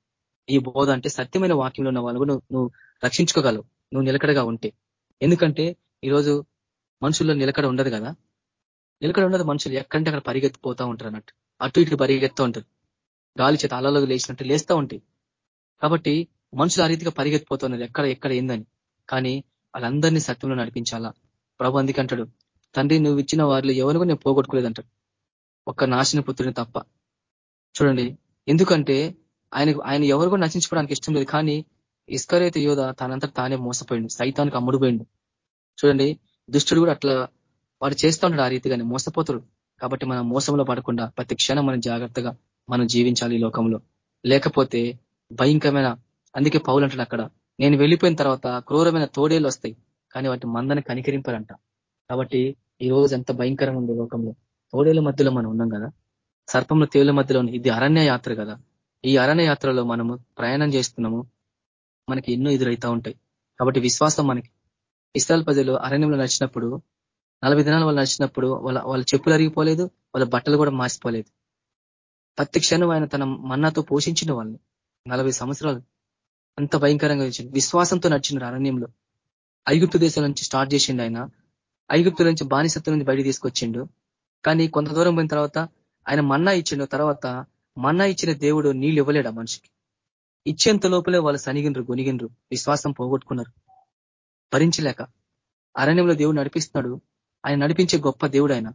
ఈ బోధ అంటే సత్యమైన వాక్యంలో ఉన్న వాళ్ళు నువ్వు రక్షించుకోగలవు. నువ్వు నిలకడగా ఉంటే. ఎందుకంటే ఈరోజు మనుషుల్లో నిలకడ ఉండదు కదా? నిలకడ ఉండదు మనుషులు ఎక్కడంటే అక్కడ పరిగెత్తిపోతూ ఉంటారు అన్నట్టు. అటు ఇటు పరిగెత్తు ఉంటారు. గాలి చేత అలలో లేచినట్టు లేస్తూ ఉంటాయి కాబట్టి మనుషులు ఆ రీతిగా పరిగెత్తిపోతున్నారు ఎక్కడ ఎక్కడ ఏందని. కానీ వాళ్ళందరినీ సత్యంలో నడిపించాలా? ప్రభు అందుకంటాడు తండ్రి నువ్వు ఇచ్చిన వారిలో ఎవరు నేను పోగొట్టుకోలేదంటాడు. ఒక్క నాశన పుత్రుని తప్ప. చూడండి ఎందుకంటే ఆయనకు ఆయన ఎవరు కూడా నశించుకోవడానికి ఇష్టం లేదు కానీ ఇస్కరైతే యోధ తనంతా తానే మోసపోయిండు సైతానికి అమ్ముడుపోయిండు. చూడండి దుష్టుడు కూడా అట్లా వాడు చేస్తూ ఉంటాడు ఆ రీతిగానే మోసపోతాడు. కాబట్టి మనం మోసంలో పడకుండా ప్రతి క్షణం మనం జాగ్రత్తగా మనం జీవించాలి ఈ లోకంలో. లేకపోతే భయంకరమైన అందుకే పౌలు అంటాడు అక్కడ నేను వెళ్ళిపోయిన తర్వాత క్రూరమైన తోడేలు వస్తాయి కానీ వాటి మందని కనికరింపారంట. కాబట్టి ఈ రోజు ఎంత భయంకరంగా ఉంది లోకంలో. తోడేల మధ్యలో మనం ఉన్నాం కదా. సర్పంలో తేళ్ళ మధ్యలో ఇది అరణ్య యాత్ర కదా. ఈ అరణ్య యాత్రలో మనము ప్రయాణం చేస్తున్నాము. మనకి ఎన్నో ఎదురైతా ఉంటాయి. కాబట్టి విశ్వాసం మనకి. ఇస్రాయల్ ప్రజలు అరణ్యంలో నడిచినప్పుడు నలభై దినాలు వాళ్ళు నడిచినప్పుడు వాళ్ళ వాళ్ళ చెప్పులు అరిగిపోలేదు వాళ్ళ బట్టలు కూడా మాసిపోలేదు. ప్రతి క్షణం ఆయన తన మన్నాతో పోషించిన వాళ్ళని. నలభై సంవత్సరాలు అంత భయంకరంగా ఇచ్చింది విశ్వాసంతో నడిచిండు అరణ్యంలో. ఐగుప్తు దేశం నుంచి స్టార్ట్ చేసిండు ఆయన. ఐగుప్తుల నుంచి బానిసత్వం నుంచి బయట తీసుకొచ్చిండు. కానీ కొంత దూరం పోయిన తర్వాత ఆయన మన్నా ఇచ్చిండు. తర్వాత మన్నా ఇచ్చిన దేవుడు నీళ్ళు ఇవ్వలేడు ఆ మనిషికి. ఇచ్చేంత లోపలే వాళ్ళు సనిగినరు గొనిగినరు విశ్వాసం పోగొట్టుకున్నారు. భరించలేక. అరణ్యంలో దేవుడు నడిపిస్తున్నాడు. ఆయన నడిపించే గొప్ప దేవుడు ఆయన.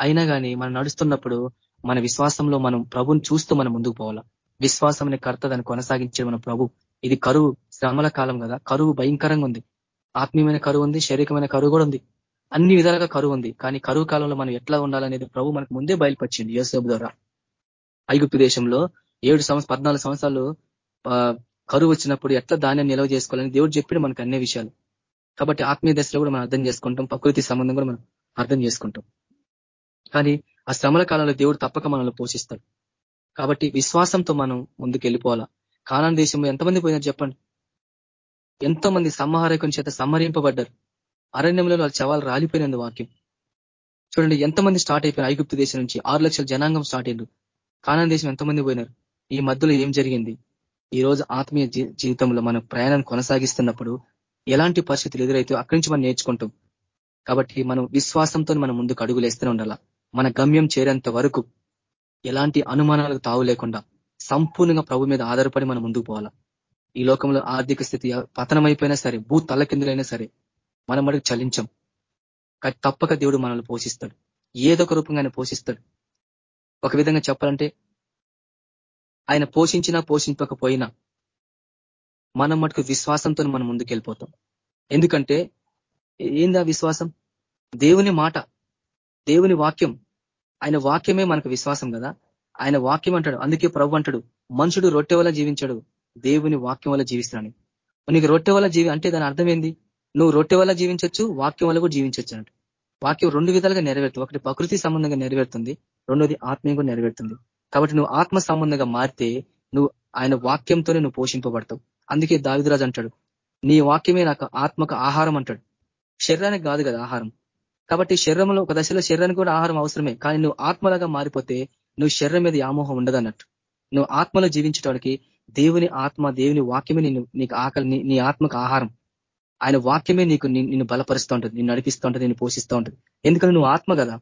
అయినా కానీ మనం నడుస్తున్నప్పుడు మన విశ్వాసంలో మనం ప్రభుని చూస్తూ మనం ముందుకు పోవాలా? విశ్వాసం అనే కర్త దాన్ని కొనసాగించే మన ప్రభు. ఇది కరువు శ్రమల కాలం కదా. కరువు భయంకరంగా ఉంది. ఆత్మీయమైన కరువు ఉంది శారీరకమైన కరువు కూడా ఉంది. అన్ని విధాలుగా కరువు ఉంది. కానీ కరువు కాలంలో మనం ఎట్లా ఉండాలనేది ప్రభు మనకు ముందే బయలుపరిచింది యోసేపు ద్వారా. ఐగుప్తు దేశంలో ఏడు సంవత్సరం పద్నాలుగు సంవత్సరాలు కరువు వచ్చినప్పుడు ఎట్లా ధాన్యం నిల్వ చేసుకోవాలని దేవుడు చెప్పిన మనకు అన్ని విషయాలు. కాబట్టి ఆత్మీయ దశలో కూడా మనం అర్థం చేసుకుంటాం ప్రకృతి సంబంధం కూడా మనం అర్థం చేసుకుంటాం. కానీ ఆ శ్రమల కాలంలో దేవుడు తప్పక మనల్ని పోషిస్తాడు. కాబట్టి విశ్వాసంతో మనం ముందుకు వెళ్ళిపోవాలా కానాన్ దేశంలో ఎంతమంది పోయినారు చెప్పండి? ఎంతో మంది సంహారకుని చేత సంహరింపబడ్డారు. అరణ్యంలో వాళ్ళ చవాలు రాలిపోయినందు వాక్యం. చూడండి ఎంతమంది స్టార్ట్ అయిపోయినారు? ఐగుప్తు దేశం నుంచి ఆరు లక్షల జనాంగం స్టార్ట్ అయ్యారు కానాన్ దేశం ఎంతమంది పోయినారు? ఈ మధ్యలో ఏం జరిగింది? ఈ రోజు ఆత్మీయ జీవితంలో మనం ప్రయాణం కొనసాగిస్తున్నప్పుడు ఎలాంటి పరిస్థితులు ఎదురైతే అక్కడి నుంచి మనం నేర్చుకుంటాం? కాబట్టి మనం విశ్వాసంతో మనం ముందుకు అడుగులేస్తూనే ఉండాలా? మన గమ్యం చేరేంత వరకు ఎలాంటి అనుమానాలకు తావు లేకుండా సంపూర్ణంగా ప్రభు మీద ఆధారపడి మనం ముందుకు పోవాలా? ఈ లోకంలో ఆర్థిక స్థితి పతనమైపోయినా సరే భూ తల్ల కిందలైనా సరే మనం మటుకు చలించం తప్పక దేవుడు మనల్ని పోషిస్తాడు. ఏదో ఒక రూపంగా పోషిస్తాడు. ఒక విధంగా చెప్పాలంటే ఆయన పోషించినా పోషించకపోయినా మనం మటుకు విశ్వాసంతో మనం ముందుకెళ్ళిపోతాం. ఎందుకంటే ఏందా విశ్వాసం? దేవుని మాట దేవుని వాక్యం ఆయన వాక్యమే మనకు విశ్వాసం కదా? ఆయన వాక్యం అంటాడు అందుకే ప్రభు అంటాడు మనుషుడు రొట్టె వల్ల జీవించాడు దేవుని వాక్యం వల్ల జీవిస్తాడని నీకు రొట్టె వల్ల జీవి అంటే దాని అర్థం ఏంది? నువ్వు రొట్టె వల్ల జీవించవచ్చు వాక్యం వల్ల కూడా జీవించొచ్చు అన్నట్టు. వాక్యం రెండు విధాలుగా నెరవేరుతుంది. ఒకటి ప్రకృతి సంబంధంగా నెరవేరుతుంది రెండోది ఆత్మీయంగా నెరవేరుతుంది. కాబట్టి నువ్వు ఆత్మ సంబంధంగా మారితే నువ్వు ఆయన వాక్యంతోనే నువ్వు పోషింపబడతావు. అందుకే దావిదరాజు అంటాడు నీ వాక్యమే నాకు ఆత్మక ఆహారం అంటాడు. శరీరానికి కాదు కదా ఆహారం. కాబట్టి శరీరంలో ఒక దశలో శరీరానికి కూడా ఆహారం అవసరమే. కానీ నువ్వు ఆత్మలాగా మారిపోతే నువ్వు శరీరం మీద వ్యామోహం ఉండదు అన్నట్టు. నువ్వు ఆత్మలో జీవించడానికి దేవుని ఆత్మ దేవుని వాక్యమే నిన్ను నీకు ఆకలి నీ ఆత్మకు ఆహారం. ఆయన వాక్యమే నీకు నిన్ను బలపరుస్తూ ఉంటుంది నిన్ను నడిపిస్తూ ఉంటుంది నిన్ను పోషిస్తూ ఉంటుంది. ఎందుకంటే నువ్వు ఆత్మ కదా.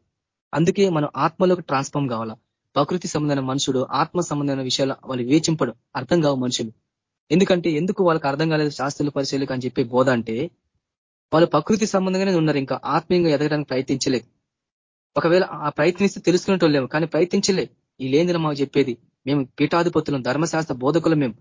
అందుకే మనం ఆత్మలోకి ట్రాన్స్ఫార్మ్ కావాలా? ప్రకృతి సంబంధమైన మనుషుడు ఆత్మ సంబంధమైన విషయాలు వాళ్ళు వేచింపడు అర్థం కావు మనుషులు. ఎందుకంటే ఎందుకు వాళ్ళకి అర్థం కాలేదు శాస్త్రుల పరిశీలక అని చెప్పి బోధ అంటే వాళ్ళు ప్రకృతి సంబంధంగానే ఉన్నారు ఇంకా. ఆత్మీయంగా ఎదగడానికి ప్రయత్నించలేదు. ఒకవేళ ఆ ప్రయత్నిస్తే తెలుసుకునేటోళ్ళేమో కానీ ప్రయత్నించలే ఈ లేనిదిన మాకు చెప్పేది మేము పీఠాధిపతులం ధర్మశాస్త్ర బోధకులు మేము.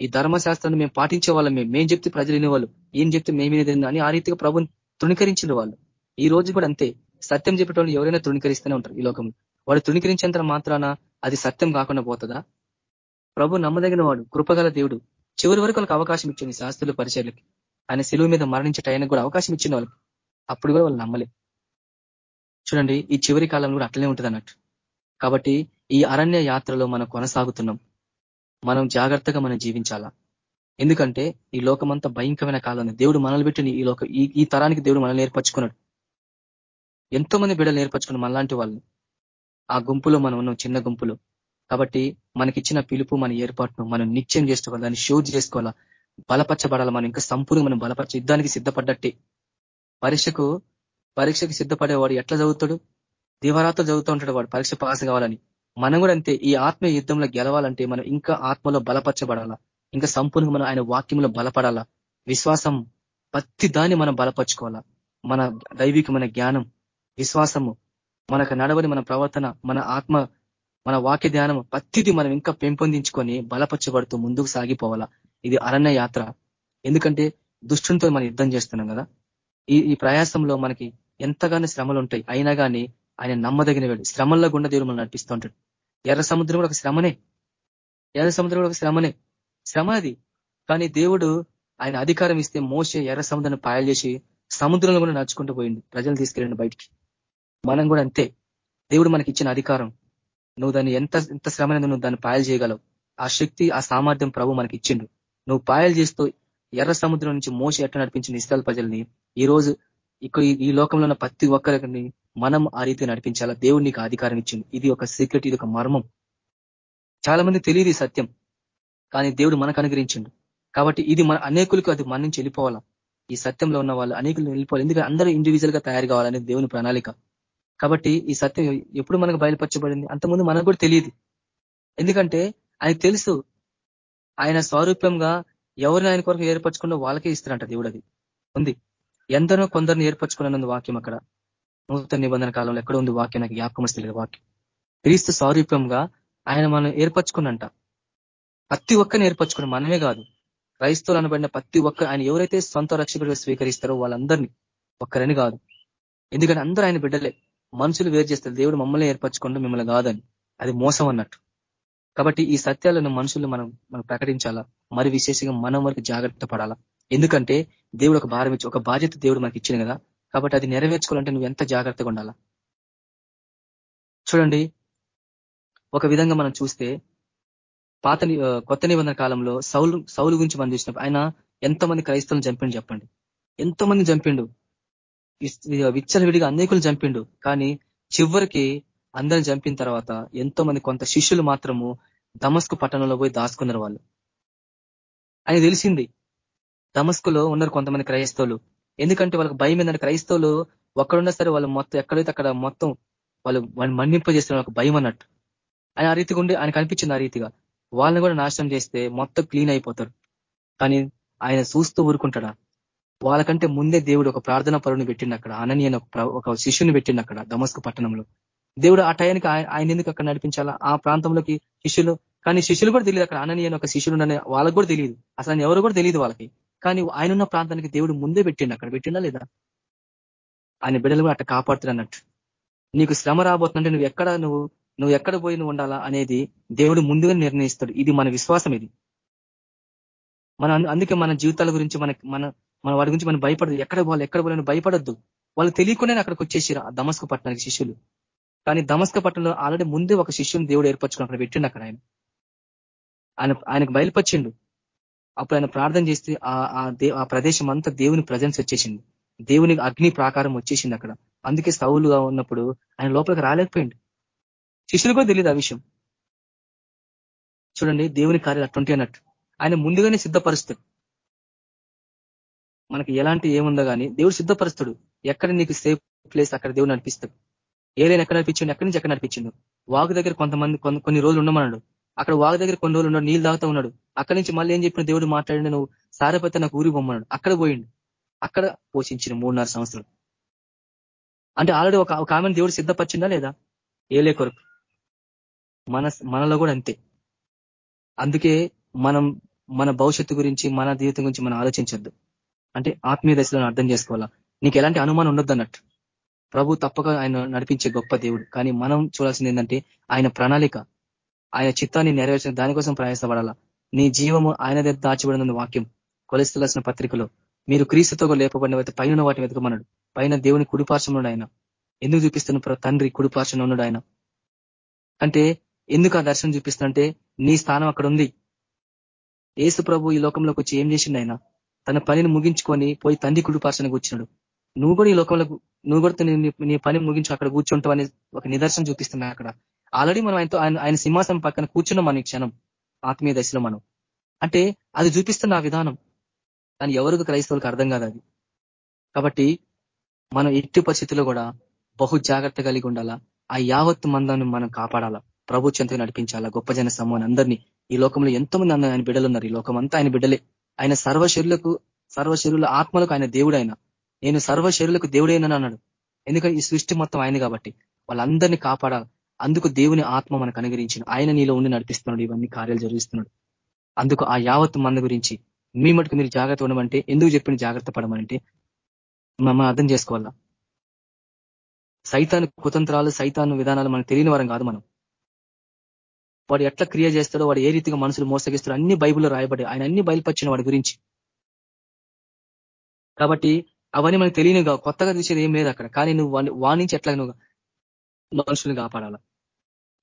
ఈ ధర్మశాస్త్రాన్ని మేము పాటించే వాళ్ళం మేము. మేము చెప్తే ప్రజలు వినేవాళ్ళు ఏం చెప్తే మేము వినేది అని ఆ రీతిగా ప్రభుని తృణీకరించిన వాళ్ళు. ఈ రోజు కూడా అంతే. సత్యం చెప్పేటోళ్ళు ఎవరైనా తృణీకరిస్తూనే ఉంటారు ఈ లోకంలో వాడు తృణీకరించేంత మాత్రాన అది సత్యం కాకుండా పోతుందా? ప్రభు నమ్మదగిన వాడు కృపగల దేవుడు. చివరి వరకు వాళ్ళకి అవకాశం ఇచ్చింది శాస్త్రుల పరిచయలకి ఆయన సెలువు మీద మరణించట కూడా అవకాశం ఇచ్చిన వాళ్ళకి. అప్పుడు కూడా వాళ్ళు నమ్మలే. చూడండి ఈ చివరి కాలం కూడా అట్లనే ఉంటుంది అన్నట్టు. కాబట్టి ఈ అరణ్య యాత్రలో మనం కొనసాగుతున్నాం. మనం జాగ్రత్తగా మనం జీవించాలా? ఎందుకంటే ఈ లోకమంతా భయంకరమైన కాలం దేవుడు మనల్ని పెట్టి ఈ లోక ఈ తరానికి దేవుడు మనల్ని నేర్పరచుకున్నాడు ఎంతో మంది బిడ్డలు నేర్పరచుకున్నాం మనలాంటి వాళ్ళు ఆ గుంపులో మనం ఉన్నాం చిన్న గుంపులో. కాబట్టి మనకిచ్చిన పిలుపు మన ఏర్పాటును మనం నిత్యం చేసుకోవాలి దాన్ని షో చేసుకోవాలా? బలపరచబడాలి. మనం ఇంకా సంపూర్ణ మనం బలపరచ యుద్ధానికి సిద్ధపడ్డట్టే. పరీక్షకు పరీక్షకు సిద్ధపడేవాడు ఎట్లా చదువుతాడు? దివరాత్రులు చదువుతూ ఉంటాడు వాడు పరీక్ష పాస్ కావాలని. మనం కూడా అంతే ఈ ఆత్మ యుద్ధంలో గెలవాలంటే మనం ఇంకా ఆత్మలో బలపరచబడాలా? ఇంకా సంపూర్ణంగా మనం ఆయన వాక్యంలో బలపడాలా? విశ్వాసం ప్రతి దాన్ని మనం బలపరచుకోవాలా? మన దైవికమైన జ్ఞానం విశ్వాసము మనకు నడవని మన ప్రవర్తన మన ఆత్మ మన వాక్య ధ్యానం ప్రతిది మనం ఇంకా పెంపొందించుకొని బలపరచబడుతూ ముందుకు సాగిపోవాలా? ఇది అరణ్య యాత్ర. ఎందుకంటే దుష్టునితో మనం యుద్ధం చేస్తున్నాం కదా. ఈ ఈ ప్రయాసంలో మనకి ఎంతగానో శ్రమలు ఉంటాయి అయినా కానీ ఆయన నమ్మదగిన వేడు. శ్రమల్లో గుండా దేవుడు మనం నడిపిస్తూ ఉంటాడు. ఎర్ర సముద్రం కూడా ఒక శ్రమనే. ఎర్ర సముద్రం కూడా ఒక శ్రమనే. శ్రమ అది. కానీ దేవుడు ఆయన అధికారం ఇస్తే మోసే ఎర్ర సముద్రాన్ని పాయలు చేసి సముద్రంలో కూడా నడుచుకుంటూ పోయింది ప్రజలు తీసుకెళ్ళండి బయటికి. మనం కూడా అంతే. దేవుడు మనకి ఇచ్చిన అధికారం. నువ్వు దాన్ని ఎంత ఎంత శ్రమ నువ్వు దాన్ని పాయలు చేయగలవు. ఆ శక్తి ఆ సామర్థ్యం ప్రభు మనకి ఇచ్చిండు. నువ్వు పాయలు చేస్తూ ఎర్ర సముద్రం నుంచి మోస ఎట్ట నడిపించిన ఇస్రాయల్ ప్రజల్ని ఈ రోజు ఇక్కడ ఈ లోకంలో ఉన్న ప్రతి ఒక్కరిని మనం ఆ రీతి నడిపించాలా? దేవుడు నీకు అధికారం ఇచ్చింది ఇది ఒక సీక్రెట్ ఇది ఒక మర్మం. చాలా మంది తెలియదు సత్యం. కానీ దేవుడు మనకు అనుగ్రహించిండు. కాబట్టి ఇది మన అనేకులకు అది మన నుంచి వెళ్ళిపోవాలా? ఈ సత్యంలో ఉన్న వాళ్ళు అనేకులు వెళ్ళిపోవాలి. ఎందుకంటే అందరూ ఇండివిజువల్గా తయారు కావాలనేది దేవుని ప్రణాళిక. కాబట్టి ఈ సత్యం ఎప్పుడు మనకు బయలుపరచబడింది? అంతకుముందు మనకు కూడా తెలియదు. ఎందుకంటే ఆయన తెలుసు ఆయన స్వరూప్యంగా ఎవరిని ఆయన కొరకు ఏర్పరచుకున్నా వాళ్ళకే ఇస్తారంట దేవుడు అది ఉంది. ఎందరో కొందరిని ఏర్పరచుకున్న వాక్యం అక్కడ. నూతన నిబంధన కాలంలో ఎక్కడ ఉంది వాక్యం నాకు జ్ఞాపకం వస్తుంది వాక్యం. క్రీస్తు స్వరూప్యంగా ఆయన మనం ఏర్పరచుకున్నంట. ప్రతి ఒక్కరిని ఏర్పరచుకున్న మనమే కాదు. క్రైస్తవులు అనబడిన ప్రతి ఒక్క ఆయన ఎవరైతే సొంత రక్షకుడిగా స్వీకరిస్తారో వాళ్ళందరినీ ఒక్కరని కాదు. ఎందుకంటే అందరూ ఆయన బిడ్డలే. మనుషులు వేరు చేస్తారు. దేవుడు మమ్మల్ని ఏర్పరచుకుంటూ మిమ్మల్ని కాదని. అది మోసం అన్నట్టు. కాబట్టి ఈ సత్యాలను మనుషులు మనం మనం ప్రకటించాలా? మరి విశేషంగా మనం వరకు జాగ్రత్త పడాలా? ఎందుకంటే దేవుడు ఒక భారం ఇచ్చి ఒక బాధ్యత దేవుడు మనకి ఇచ్చింది కదా? కాబట్టి అది నెరవేర్చుకోవాలంటే నువ్వు ఎంత జాగ్రత్తగా ఉండాలా? చూడండి ఒక విధంగా మనం చూస్తే పాత కొత్త నిబంధన కాలంలో సౌలు సౌలు గురించి మనం చూసినప్పుడు ఆయన ఎంతమంది క్రైస్తవులను చంపిండు చెప్పండి. ఎంతమంది చంపిండు. విచ్చలవిడిగా అనేకులు చంపిండు. కానీ చివరికి అందరిని చంపిన తర్వాత ఎంతో మంది కొంత శిష్యులు మాత్రము దమస్కు పట్టణంలో పోయి దాచుకున్నారు వాళ్ళు. అని తెలిసింది. దమస్కులో ఉన్నారు కొంతమంది క్రైస్తవులు. ఎందుకంటే వాళ్ళకి భయం ఏంటంటే క్రైస్తవులు ఒక్కడున్నా సరే వాళ్ళు మొత్తం ఎక్కడైతే అక్కడ మొత్తం వాళ్ళు వాళ్ళు మన్నింపజేస్తున్న ఒక భయం అన్నట్టు. ఆయన ఆ రీతిగా ఉండి ఆయన కనిపించింది ఆ రీతిగా. వాళ్ళని కూడా నాశనం చేస్తే మొత్తం క్లీన్ అయిపోతారు. కానీ ఆయన చూస్తూ ఊరుకుంటాడా? వాళ్ళకంటే ముందే దేవుడు ఒక ప్రార్థనా పరువుని పెట్టిండు అక్కడ. అనని ఒక శిష్యుని పెట్టిండు అక్కడ దమస్కు పట్టణంలో. దేవుడు ఆ టయానికి ఆయన ఎందుకు అక్కడ నడిపించాలా? ఆ ప్రాంతంలోకి శిష్యులు కానీ శిష్యులు కూడా తెలియదు అక్కడ. అనని ఒక శిష్యుడు వాళ్ళకు కూడా తెలియదు. అసలు ఎవరు కూడా తెలియదు వాళ్ళకి. కానీ ఆయన ఉన్న ప్రాంతానికి దేవుడు ముందే పెట్టిండు అక్కడ. పెట్టిండా లేదా? ఆయన బిడ్డలు కూడా అట్ట కాపాడుతున్నట్టు నీకు శ్రమ రాబోతుందంటే నువ్వు ఎక్కడ నువ్వు నువ్వు ఎక్కడ పోయి నువ్వు ఉండాలా అనేది దేవుడు ముందుగా నిర్ణయిస్తాడు. ఇది మన విశ్వాసం ఇది. మన అందుకే మన జీవితాల గురించి మన మన మన వాడి గురించి మనం భయపడదు. ఎక్కడ పోవాలి ఎక్కడ పోవాలని భయపడొద్దు. వాళ్ళు తెలియకుండానే అక్కడికి వచ్చేసారు ఆ పట్టణానికి శిష్యులు. కానీ దమస్క పట్టణంలో ఆల్రెడీ ముందే ఒక శిష్యుని దేవుడు ఏర్పరచుకుని అక్కడ పెట్టిండు అక్కడ ఆయన. ఆయన ఆయనకు బయలుపరిచిండు. అప్పుడు ఆయన ప్రార్థన చేస్తే ఆ ప్రదేశం అంతా దేవుని ప్రజెన్స్ వచ్చేసింది. దేవుని అగ్ని ప్రాకారం వచ్చేసింది అక్కడ. అందుకే సౌలుగా ఉన్నప్పుడు ఆయన లోపలికి రాలేకపోయింది శిష్యులు కూడా తెలియదు ఆ విషయం. చూడండి దేవుని కార్యాలు అటువంటి అన్నట్టు. ఆయన ముందుగానే సిద్ధపరుస్తాడు. మనకి ఎలాంటి ఏముందో కానీ దేవుడు సిద్ధపరుస్తాడు. ఎక్కడ నీకు సేఫ్ ప్లేస్ అక్కడ దేవుడు నడిపిస్తాడు. ఏదైనా ఎక్కడ నడిపించిండు ఎక్కడి నుంచి ఎక్కడ నడిపించిండు వాగు దగ్గర కొంతమంది కొన్ని రోజులు ఉండమన్నాడు. అక్కడ వాగు దగ్గర కొన్ని రోజులు ఉన్నాడు నీళ్ళు తాగుతా ఉన్నాడు. అక్కడి నుంచి మళ్ళీ ఏం చెప్పిన దేవుడు మాట్లాడి నువ్వు సారపతి నాకు ఊరి బొమ్మన్నాడు అక్కడ పోయిండు. అక్కడ పోషించిన మూడున్నర సంవత్సరాలు. అంటే ఆల్రెడీ ఒక ఒక ఆమెను దేవుడు సిద్ధపరిచిందా లేదా? ఏలే కొరకు. మన మనలో కూడా అంతే. అందుకే మనం మన భవిష్యత్తు గురించి మన జీవితం గురించి మనం ఆలోచించద్దు. అంటే ఆత్మీయ దశలను అర్థం చేసుకోవాలా? నీకు ఎలాంటి అనుమానం ఉండొద్దు అన్నట్టు ప్రభు తప్పక ఆయన నడిపించే గొప్ప దేవుడు. కానీ మనం చూడాల్సింది ఏంటంటే ఆయన ప్రణాళిక ఆయన చిత్తాన్ని నెరవేర్చిన దానికోసం ప్రయాసపడాలా? నీ జీవము ఆయన దగ్గర దాచిబడిన వాక్యం కొలెస్తులాసిన పత్రికలో మీరు క్రీస్తుతో లేపబడిన పైన వాటిని వెతకమన్నాడు. పైన దేవుని కుడిపార్శ్వం ఆయన ఎందుకు చూపిస్తున్న తండ్రి కుడిపార్చన ఉన్నాడు ఆయన. అంటే ఎందుకు ఆ దర్శనం చూపిస్తుందంటే నీ స్థానం అక్కడ ఉంది. ఏసు ప్రభు ఈ లోకంలోకి వచ్చి ఏం చేసిండు ఆయన? తన పనిని ముగించుకొని పోయి తండ్రి కుడిపార్చనకు వచ్చినాడు. నువ్వు కూడా ఈ లోకంలో నువ్వు కూడా నీ పని ముగించి అక్కడ కూర్చుంటావు అనే ఒక నిదర్శనం చూపిస్తున్నా అక్కడ. ఆల్రెడీ మనం ఆయనతో ఆయన ఆయన సింహాసనం పక్కన కూర్చున్నాం మన క్షణం ఆత్మీయ దశలో మనం. అంటే అది చూపిస్తున్న ఆ విధానం. కానీ ఎవరికి క్రైస్తవులకు అర్థం కాదు అది. కాబట్టి మనం ఎట్టి పరిస్థితుల్లో కూడా బహు జాగ్రత్త కలిగి ఉండాలా? ఆ యావత్తు మందాన్ని మనం కాపాడాలా? ప్రభు చెంతగా నడిపించాలా? గొప్ప జన సమూహాన్ని అందరినీ. ఈ లోకంలో ఎంతో మంది ఆయన బిడ్డలు ఉన్నారు. ఈ లోకం అంతా ఆయన బిడ్డలే. ఆయన సర్వశరులకు సర్వశరుల ఆత్మలకు ఆయన దేవుడు ఆయన నేను సర్వశరులకు దేవుడేనని అన్నాడు. ఎందుకంటే ఈ సృష్టి మొత్తం ఆయన కాబట్టి. వాళ్ళందరినీ కాపాడాలి అందుకు దేవుని ఆత్మ మనకు అనుగరించిన ఆయన నీలో ఉండి నడిపిస్తున్నాడు. ఇవన్నీ కార్యాలు జరిగిస్తున్నాడు. అందుకు ఆ యావత్ మంద గురించి మీ మటుకు మీరు జాగ్రత్త ఉండమంటే ఎందుకు చెప్పిన జాగ్రత్త పడమంటే మనం అర్థం చేసుకోవాలా? సైతాను కుతంత్రాలు సైతాను విధానాలు మనకు తెలియని వారం కాదు మనం. వాడు ఎట్లా క్రియ చేస్తాడో వాడు ఏ రీతిగా మనుషులు మోసగిస్తాడో అన్ని బైబుల్లో రాయబడి ఆయన అన్ని బయలుపరిచిన వాడి గురించి. కాబట్టి అవన్నీ మనకు తెలియని కొత్తగా తెలిసేది ఏం లేదు అక్కడ. కానీ నువ్వు వాడి నుంచి ఎట్లా నువ్వు మనుషుల్ని కాపాడాలా?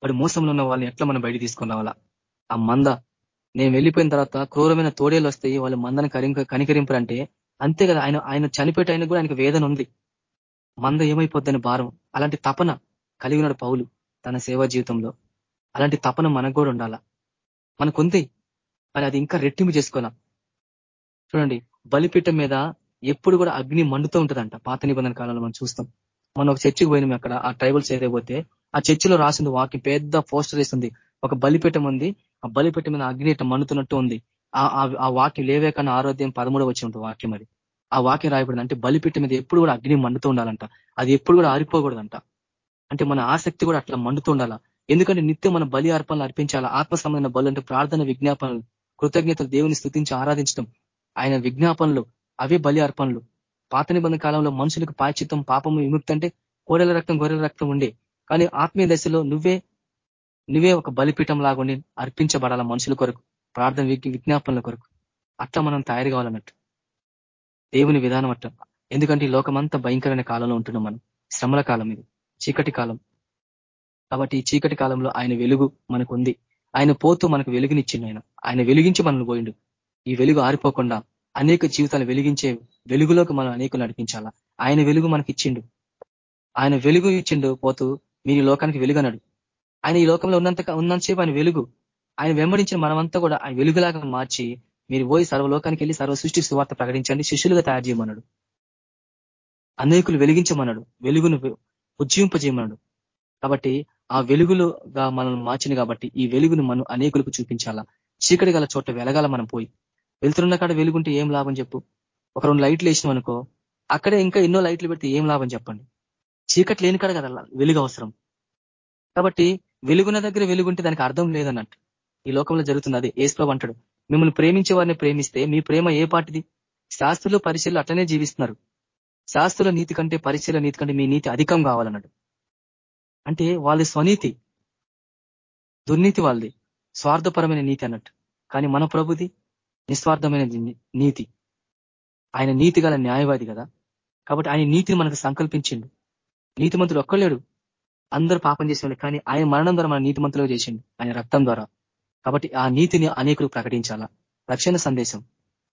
వాడి మోసంలో ఉన్న వాళ్ళని ఎట్లా మనం బయట తీసుకుని రావాలా? ఆ మంద. నేను వెళ్ళిపోయిన తర్వాత క్రూరమైన తోడేలు వస్తాయి. వాళ్ళు మందని కనికరింపురంటే అంతే కదా. ఆయన ఆయన చనిపోయేట ఆయన కూడా ఆయనకు వేదన ఉంది. మంద ఏమైపోద్దని భారం. అలాంటి తపన కలిగి ఉన్నాడు పౌలు తన సేవా జీవితంలో. అలాంటి తపన మనకు కూడా ఉండాలా? మనకుంది మరి అది ఇంకా రెట్టింపు చేసుకోవాలా? చూడండి. బలిపీఠం మీద ఎప్పుడు కూడా అగ్ని మండుతూ ఉంటుందంట. పాత నిబంధన కాలంలో మనం చూస్తాం. మనం ఒక చర్చికి పోయినాం అక్కడ ఆ ట్రైబల్స్ ఏదైపోతే ఆ చర్చిలో రాసింది వాకి పెద్ద పోస్టర్ వేసింది ఒక బలిపీఠం ఉంది. ఆ బలిపీఠం మీద అగ్ని ఇట్లా మండుతున్నట్టు ఉంది. ఆ వాక్యం లేవే కానీ ఆరోగ్యం పదమూడవ వచ్చి ఉంటుంది వాక్యం అది. ఆ వాక్యం రాయబడింది అంటే బలిపీఠం మీద ఎప్పుడు కూడా అగ్ని మండుతూ ఉండాలంట. అది ఎప్పుడు కూడా ఆరిపోకూడదంట. అంటే మన ఆసక్తి కూడా అట్లా మండుతూ ఉండాలా. ఎందుకంటే నిత్యం మన బలి అర్పణలు అర్పించాలా? ఆత్మ సంబంధమైన బలు అంటే ప్రార్థన విజ్ఞాపనలు కృతజ్ఞతలు దేవుని స్థుతించి ఆరాధించడం ఆయన విజ్ఞాపనలు అవే బలి అర్పణలు. పాత నిబంధన కాలంలో మనుషులకు పాచిత్తం పాపము విముక్తి అంటే కోడల రక్తం గొర్రెల రక్తం ఉండే. కానీ ఆత్మీయ దశలో నువ్వే నువ్వే ఒక బలిపీఠం లాగుండి అర్పించబడాల మనుషుల కొరకు ప్రార్థన విజ్ఞాపనల కొరకు. అట్లా మనం తయారు కావాలన్నట్టు. దేవుని విధానం అట్ట. ఎందుకంటే ఈ లోకమంతా భయంకరమైన కాలంలో ఉంటున్నాం మనం. శ్రమల కాలం ఇది. చీకటి కాలం. కాబట్టి ఈ చీకటి కాలంలో ఆయన వెలుగు మనకు ఉంది ఆయన పోతూ మనకు వెలుగునిచ్చిండు ఆయన. ఆయన వెలిగించి మనల్ని పోయిండు. ఈ వెలుగు ఆరిపోకుండా అనేక జీవితాలు వెలిగించే వెలుగులోకి మనం అనేకులు నడిపించాలా? ఆయన వెలుగు మనకి ఇచ్చిండు ఆయన వెలుగు ఇచ్చిండు పోతూ మీరు ఈ లోకానికి వెలుగన్నాడు ఆయన ఈ లోకంలో ఉన్నంత ఉన్నంతసేపు ఆయన వెలుగు. ఆయన వెంబడించిన మనమంతా కూడా ఆయన వెలుగులాగా మార్చి మీరు పోయి సర్వలోకానికి వెళ్ళి సర్వ సృష్టి సువార్త ప్రకటించండి. శిష్యులుగా తయారు చేయమన్నాడు అనేకులు వెలిగించమన్నాడు వెలుగును ఉజ్జీవింపజేయమన్నాడు కాబట్టి ఆ వెలుగులుగా మనల్ని మార్చింది కాబట్టి ఈ వెలుగును మనం అనేకులకు చూపించాలా? చీకటి గల చోట వెలగాల మనం పోయి. వెళ్తున్న కాడ వెలుగుంటే ఏం లాభం చెప్పు? ఒక రెండు లైట్లు వేసినాం అనుకో అక్కడే ఇంకా ఎన్నో లైట్లు పెడితే ఏం లాభం చెప్పండి? చీకటి లేని కాడ కదా వెలుగు అవసరం. కాబట్టి వెలుగున్న దగ్గర వెలుగుంటే దానికి అర్థం లేదన్నట్టు. ఈ లోకంలో జరుగుతుంది అదే. ఏసుప్రభు అంటాడు మిమ్మల్ని ప్రేమించే వారిని ప్రేమిస్తే మీ ప్రేమ ఏ పాటిది? శాస్త్రులు పరిశీలన అట్లనే జీవిస్తున్నారు. శాస్త్రుల నీతి కంటే పరిశీలన నీతి కంటే మీ నీతి అధికం కావాలన్నాడు. అంటే వాళ్ళ స్వనీతి. దుర్నీతి వాళ్ళది. స్వార్థపరమైన నీతి అన్నట్టు. కానీ మన ప్రభుది? నిస్వార్థమైన నీతి. ఆయన నీతి గల న్యాయవాది కదా. కాబట్టి ఆయన నీతిని మనకు సంకల్పించిండు. నీతిమంతుడు ఒక్కలేడు అందరూ పాపం చేసేవాళ్ళు కానీ ఆయన మరణం ద్వారా మన నీతిమంతులుగా చేసిండు. ఆయన రక్తం ద్వారా. కాబట్టి ఆ నీతిని అనేకులు ప్రకటించాలా? రక్షణ సందేశం.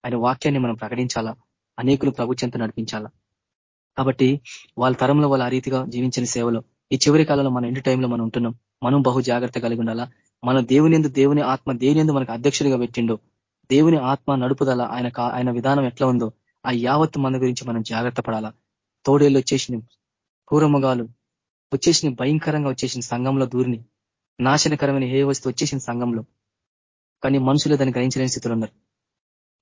ఆయన వాక్యాన్ని మనం ప్రకటించాలా? అనేకులు ప్రభుత్వంతో నడిపించాలా? కాబట్టి వాళ్ళ తరంలో వాళ్ళు ఆ రీతిగా జీవించిన సేవలో ఈ చివరి కాలంలో మన ఇంటి టైంలో మనం ఉంటున్నాం. మనం బహు జాగ్రత్త కలిగి ఉండాలా? మన దేవుని దేవుని ఆత్మ దేని మనకు అధ్యక్షుడిగా పెట్టిండో. దేవుని ఆత్మ నడుపుదల ఆయన ఆయన విధానం ఎట్లా ఉందో ఆ యావత్తు మన గురించి మనం జాగ్రత్త పడాలా. తోడేళ్ళు వచ్చేసిన పూర్వముగాలు వచ్చేసిన భయంకరంగా వచ్చేసిన సంఘంలో దూరిని. నాశనకరమైన ఏ వస్తువు వచ్చేసిన సంఘంలో. కానీ మనుషులు దాన్ని గ్రహించలేని స్థితిలో ఉన్నారు.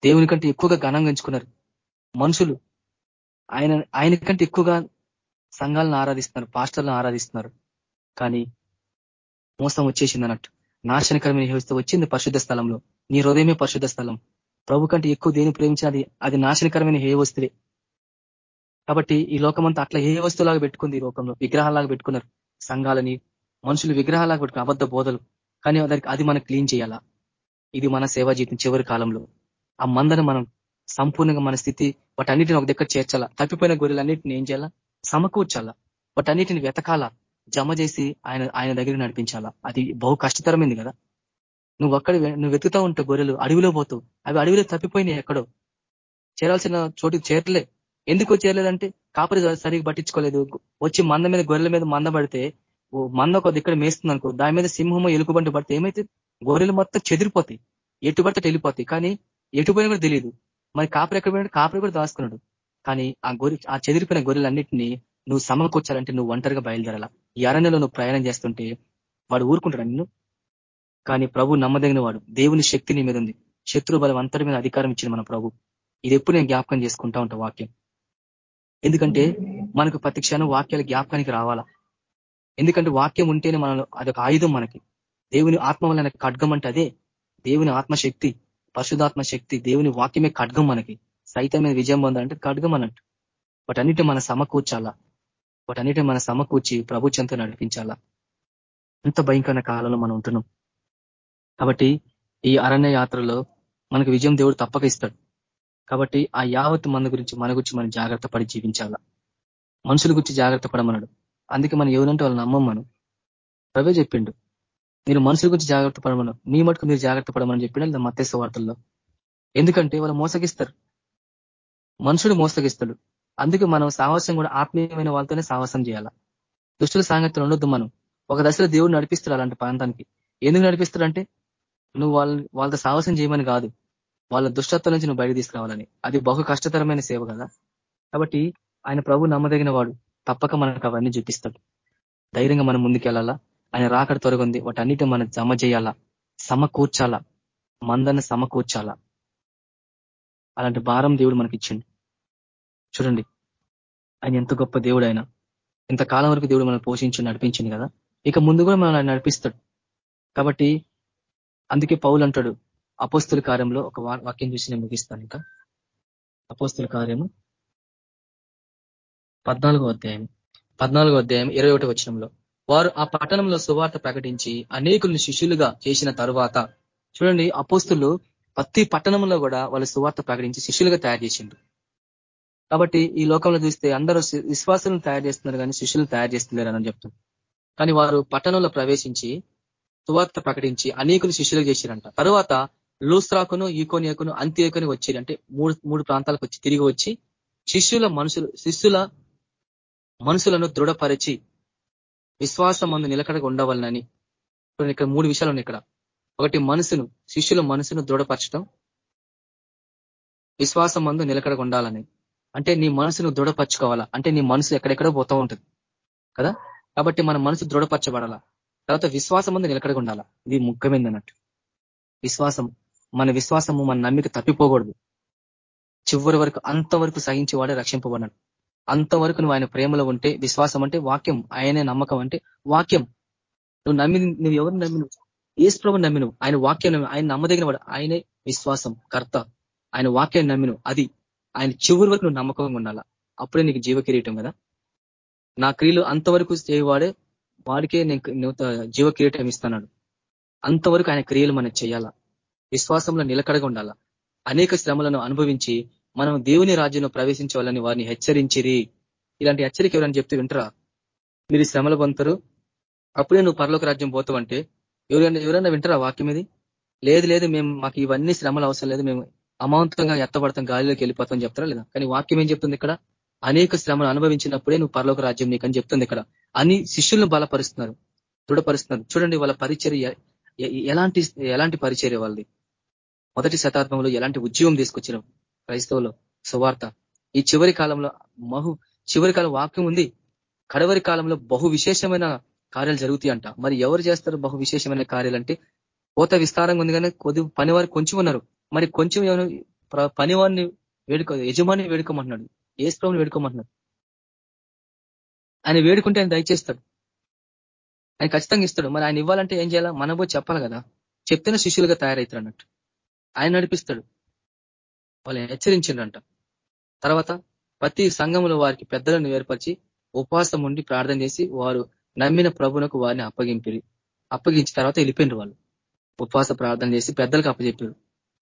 దేవుని కంటే ఎక్కువగా ఘనంగా ఎంచుకున్నారు. మనుషులు ఆయన ఆయన కంటే ఎక్కువగా సంఘాలను ఆరాధిస్తున్నారు పాస్టర్లను ఆరాధిస్తున్నారు. కానీ మోసం వచ్చేసింది అన్నట్టు. నాశనకరమైన వ్యవస్థ వచ్చింది పరిశుద్ధ స్థలంలో. నీ హృదయమే పరిశుద్ధ స్థలం. ప్రభు కంటే ఎక్కువ దేని ప్రేమించినది అది నాశనకరమైన ఏ వస్తువే. కాబట్టి ఈ లోకమంతా అట్లా ఏ వస్తువులాగా పెట్టుకుంది ఈ లోకంలో? విగ్రహాలాగా పెట్టుకున్నారు. సంఘాలని మనుషులు విగ్రహాలాగా పెట్టుకుని అబద్ధ బోధలు. కానీ దానికి అది మనం క్లీన్ చేయాలా? ఇది మన సేవా జీవితం చివరి కాలంలో. ఆ మందను మనం సంపూర్ణంగా మన స్థితి వాటన్నిటిని ఒక దగ్గర చేర్చాలా? తప్పిపోయిన గొర్రెలన్నింటిని ఏం చేయాలా? సమకూర్చాలా? వాటన్నిటిని వెతకాలా? జమ చేసి ఆయన ఆయన దగ్గర నడిపించాలా? అది బహు కష్టతరమైంది కదా? నువ్వు అక్కడ నువ్వు వెతుకుతా ఉంటావు గొర్రెలు అడవిలో పోతావు. అవి అడవిలో తప్పిపోయినాయి ఎక్కడో. చేరాల్సిన చోటుకి చేరలే. ఎందుకు చేరలేదంటే కాపరి సరిగ్గా పట్టించుకోలేదు. వచ్చి మంద మీద గొర్రెల మీద మంద పడితే మంద కొద్ది ఇక్కడ మేస్తుంది అనుకో దాని మీద సింహము ఎలుగుబంటి పడితే ఏమైతే గొర్రెలు మొత్తం చెదిరిపోతాయి. ఎటు పడితే వెళ్ళిపోతాయి. కానీ ఎటుపోయినా కూడా తెలియదు మరి కాపరి ఎక్కడ పోయినా కాపరి కూడా దాచుకున్నాడు కానీ ఆ గొర్రె ఆ చెదిరిపోయిన గొర్రెలన్నింటినీ నువ్వు సమకూర్చాలంటే నువ్వు ఒంటరిగా బయలుదేరాల? ఈ అరణ్యలో నువ్వు ప్రయాణం చేస్తుంటే వాడు ఊరుకుంటాడు నిన్ను? కానీ ప్రభు నమ్మదగిన వాడు దేవుని శక్తి నీ మీద ఉంది శత్రు బలం అంతటి మీద అధికారం ఇచ్చింది మన ప్రభు. ఇది ఎప్పుడు నేను జ్ఞాపకం చేసుకుంటా ఉంటా వాక్యం. ఎందుకంటే మనకు ప్రతి క్షణం వాక్యాలు జ్ఞాపకానికి రావాలా? ఎందుకంటే వాక్యం ఉంటేనే మనలో అదొక ఆయుధం మనకి. దేవుని ఆత్మ వల్ల ఖడ్గం అంటే అదే. దేవుని ఆత్మశక్తి పరిశుధాత్మ శక్తి దేవుని వాక్యమే ఖడ్గం మనకి. సైతం మీద విజయం పొందాలంటే ఖడ్గం అన్నట్టు. వాటన్నిటి మన సమకూర్చాలా? వాటన్నిటి మన సమకూర్చి ప్రభుత్వంతో నడిపించాలా? ఎంత భయంకరమైన కాలంలో మనం ఉంటున్నాం. కాబట్టి ఈ అరణ్య యాత్రలో మనకు విజయం దేవుడు తప్పక ఇస్తాడు. కాబట్టి ఆ యావత్ మన గురించి మన గురించి మనం జాగ్రత్త పడి జీవించాల? మనుషుల గురించి జాగ్రత్త పడమన్నాడు అందుకే మనం ఎవరంటే వాళ్ళు నమ్మం మనం. ప్రవే చెప్పిండు. మీరు మనుషుల గురించి జాగ్రత్త పడమను మీ మటుకు మీరు జాగ్రత్త పడమని చెప్పిన మత్స్య వార్తల్లో. ఎందుకంటే వాళ్ళు మోసగిస్తారు. మనుషుడు మోసగిస్తాడు. అందుకే మనం సాహసం కూడా ఆత్మీయమైన వాళ్ళతోనే సాహసం చేయాలా? దుష్టుల సాంగత్యం ఉండొద్దు మనం. ఒక దశలో దేవుడు నడిపిస్తాడు అలాంటి ప్రాంతానికి. ఎందుకు నడిపిస్తాడంటే నువ్వు వాళ్ళ వాళ్ళతో సాహసం చేయమని కాదు. వాళ్ళ దుష్టత్వం నుంచి నువ్వు బయట తీసుకురావాలని. అది బహు కష్టతరమైన సేవ కదా. కాబట్టి ఆయన ప్రభు నమ్మదగిన వాడు. తప్పక మనకు అవన్నీ చూపిస్తాడు. ధైర్యంగా మనం ముందుకెళ్ళాలా? ఆయన రాకడ త్వరగుంది వాటన్నిటి మనం జమ చేయాలా? సమకూర్చాలా? మందన సమకూర్చాలా? అలాంటి భారం దేవుడు మనకి ఇచ్చిండు చూడండి. ఆయన ఎంత గొప్ప దేవుడు ఆయన. ఇంతకాలం వరకు దేవుడు మనం పోషించి నడిపించింది కదా. ఇక ముందు కూడా మనల్ని నడిపిస్తాడు. కాబట్టి అందుకే పౌలు అంటాడు అపోస్తుల కార్యంలో ఒక వాక్యం చూసి నేను ముగిస్తాను ఇంకా. అపోస్తుల కార్యము పద్నాలుగో అధ్యాయం పద్నాలుగో అధ్యాయం ఇరవై ఒకటి వచనంలో. వారు ఆ పట్టణంలో సువార్త ప్రకటించి అనేకులను శిష్యులుగా చేసిన తరువాత చూడండి అపోస్తులు ప్రతి పట్టణంలో కూడా వాళ్ళు సువార్త ప్రకటించి శిష్యులుగా తయారు చేసిండు కాబట్టి ఈ లోకంలో చూస్తే అందరూ విశ్వాసాలను తయారు చేస్తున్నారు కానీ శిష్యులు తయారు చేస్తున్నారు అని చెప్తుంది కానీ వారు పట్టణంలో ప్రవేశించి సువార్త ప్రకటించి అనేకులు శిష్యులు చేశారంట తర్వాత లూస్రాకును ఈకోనియకును అంత్యకుని వచ్చి అంటే మూడు మూడు ప్రాంతాలకు వచ్చి తిరిగి వచ్చి శిష్యుల మనుషులు శిష్యుల మనుషులను దృఢపరిచి విశ్వాసం మందు నిలకడగా ఉండవాలని ఇక్కడ మూడు విషయాలు ఉన్నాయి ఇక్కడ. ఒకటి మనసును శిష్యుల మనసును దృఢపరచడం విశ్వాసం మందు నిలకడగా ఉండాలని. అంటే నీ మనసును దృఢపరచుకోవాలా? అంటే నీ మనసు ఎక్కడెక్కడో పోతూ ఉంటుంది. కదా? కాబట్టి మన మనసు దృఢపరచబడాలా? తర్వాత విశ్వాసం ముందు నిలకడగా ఉండాలా? ఇది ముఖ్యమైనది అన్నట్టు విశ్వాసం. మన విశ్వాసము మన నమ్మిక తప్పిపోకూడదు. చివరి వరకు అంతవరకు సహించేవాడే రక్షింపబడినాడు అంతవరకు నువ్వు ఆయన ప్రేమలో ఉంటే విశ్వాసం అంటే వాక్యం. ఆయనే నమ్మకం అంటే వాక్యం. నువ్వు నమ్మి నువ్వు ఎవరు నమ్మిను ఏసు ప్రభు నమ్మిను ఆయన వాక్యం ఆయన నమ్మదగిన వాడు. ఆయనే విశ్వాసం కర్త. ఆయన వాక్యాన్ని నమ్మిను అది. ఆయన చివరి వరకు నువ్వు నమ్మకంగా ఉండాలా? అప్పుడే నీకు జీవ కిరీటం కదా? నా క్రియలు అంతవరకు చేయవాడే వాడికే నేను జీవ కిరీటం ఇస్తున్నాడు అంతవరకు ఆయన క్రియలు మనం చేయాలా? విశ్వాసంలో నిలకడగా ఉండాలా? అనేక శ్రమలను అనుభవించి మనం దేవుని రాజ్యంలో ప్రవేశించవాలని వారిని హెచ్చరించిరి. ఇలాంటి హెచ్చరిక ఎవరని చెప్తూ వింటరా? మీరు శ్రమలు పొందుతారు. అప్పుడే నువ్వు పరలోక రాజ్యం పోతావంటే ఎవరైనా ఎవరైనా వింటారా వాక్యం ఇది? లేదు లేదు మేము మాకు ఇవన్నీ శ్రమలు అవసరం లేదు. మేము అమాంతంగా ఎత్తబడతాం గాలిలోకి వెళ్ళిపోతాం చెప్తారా లేదా? కానీ వాక్యం ఏం చెప్తుంది ఇక్కడ? అనేక శ్రమలు అనుభవించినప్పుడే నువ్వు పరలోక రాజ్యం నీకని చెప్తుంది ఇక్కడ. అని శిష్యులను బలపరుస్తున్నారు దృఢపరుస్తున్నారు. చూడండి వాళ్ళ పరిచర్య ఎలాంటి ఎలాంటి పరిచర్య వాళ్ళది? మొదటి శతాబ్దంలో ఎలాంటి ఉద్యమం తీసుకొచ్చిన క్రైస్తవులు? సువార్త. ఈ చివరి కాలంలో మహు చివరి కాలం వాక్యం ఉంది. కడవరి కాలంలో బహు విశేషమైన కార్యాలు జరుగుతాయి అంట. మరి ఎవరు చేస్తారు బహు విశేషమైన కార్యాలు అంటే? కోత విస్తారంగా ఉంది కానీ కొద్ది పనివారు కొంచెం ఉన్నారు. మరి కొంచెం పనివారిని వేడుకో యజమాని వేడుకోమంటున్నాడు. ఏ స్ప్రభుని వేడుకోమంటున్నాడు ఆయన వేడుకుంటే ఆయన దయచేస్తాడు. ఆయన ఖచ్చితంగా ఇస్తాడు. మరి ఆయన ఇవ్వాలంటే ఏం చేయాలా? మనం పోయి చెప్పాలి కదా. చెప్తేనే శిష్యులుగా తయారవుతారు అన్నట్టు. ఆయన నడిపిస్తాడు. వాళ్ళు హెచ్చరించిండ్రంట. తర్వాత ప్రతి సంఘంలో వారికి పెద్దలను ఏర్పరిచి ఉపవాసం ఉండి ప్రార్థన చేసి వారు నమ్మిన ప్రభునకు వారిని అప్పగింపిరి. అప్పగించిన తర్వాత వెళ్ళిపోయిండ్రు వాళ్ళు. ఉపవాస ప్రార్థన చేసి పెద్దలకు అప్పచెప్పారు.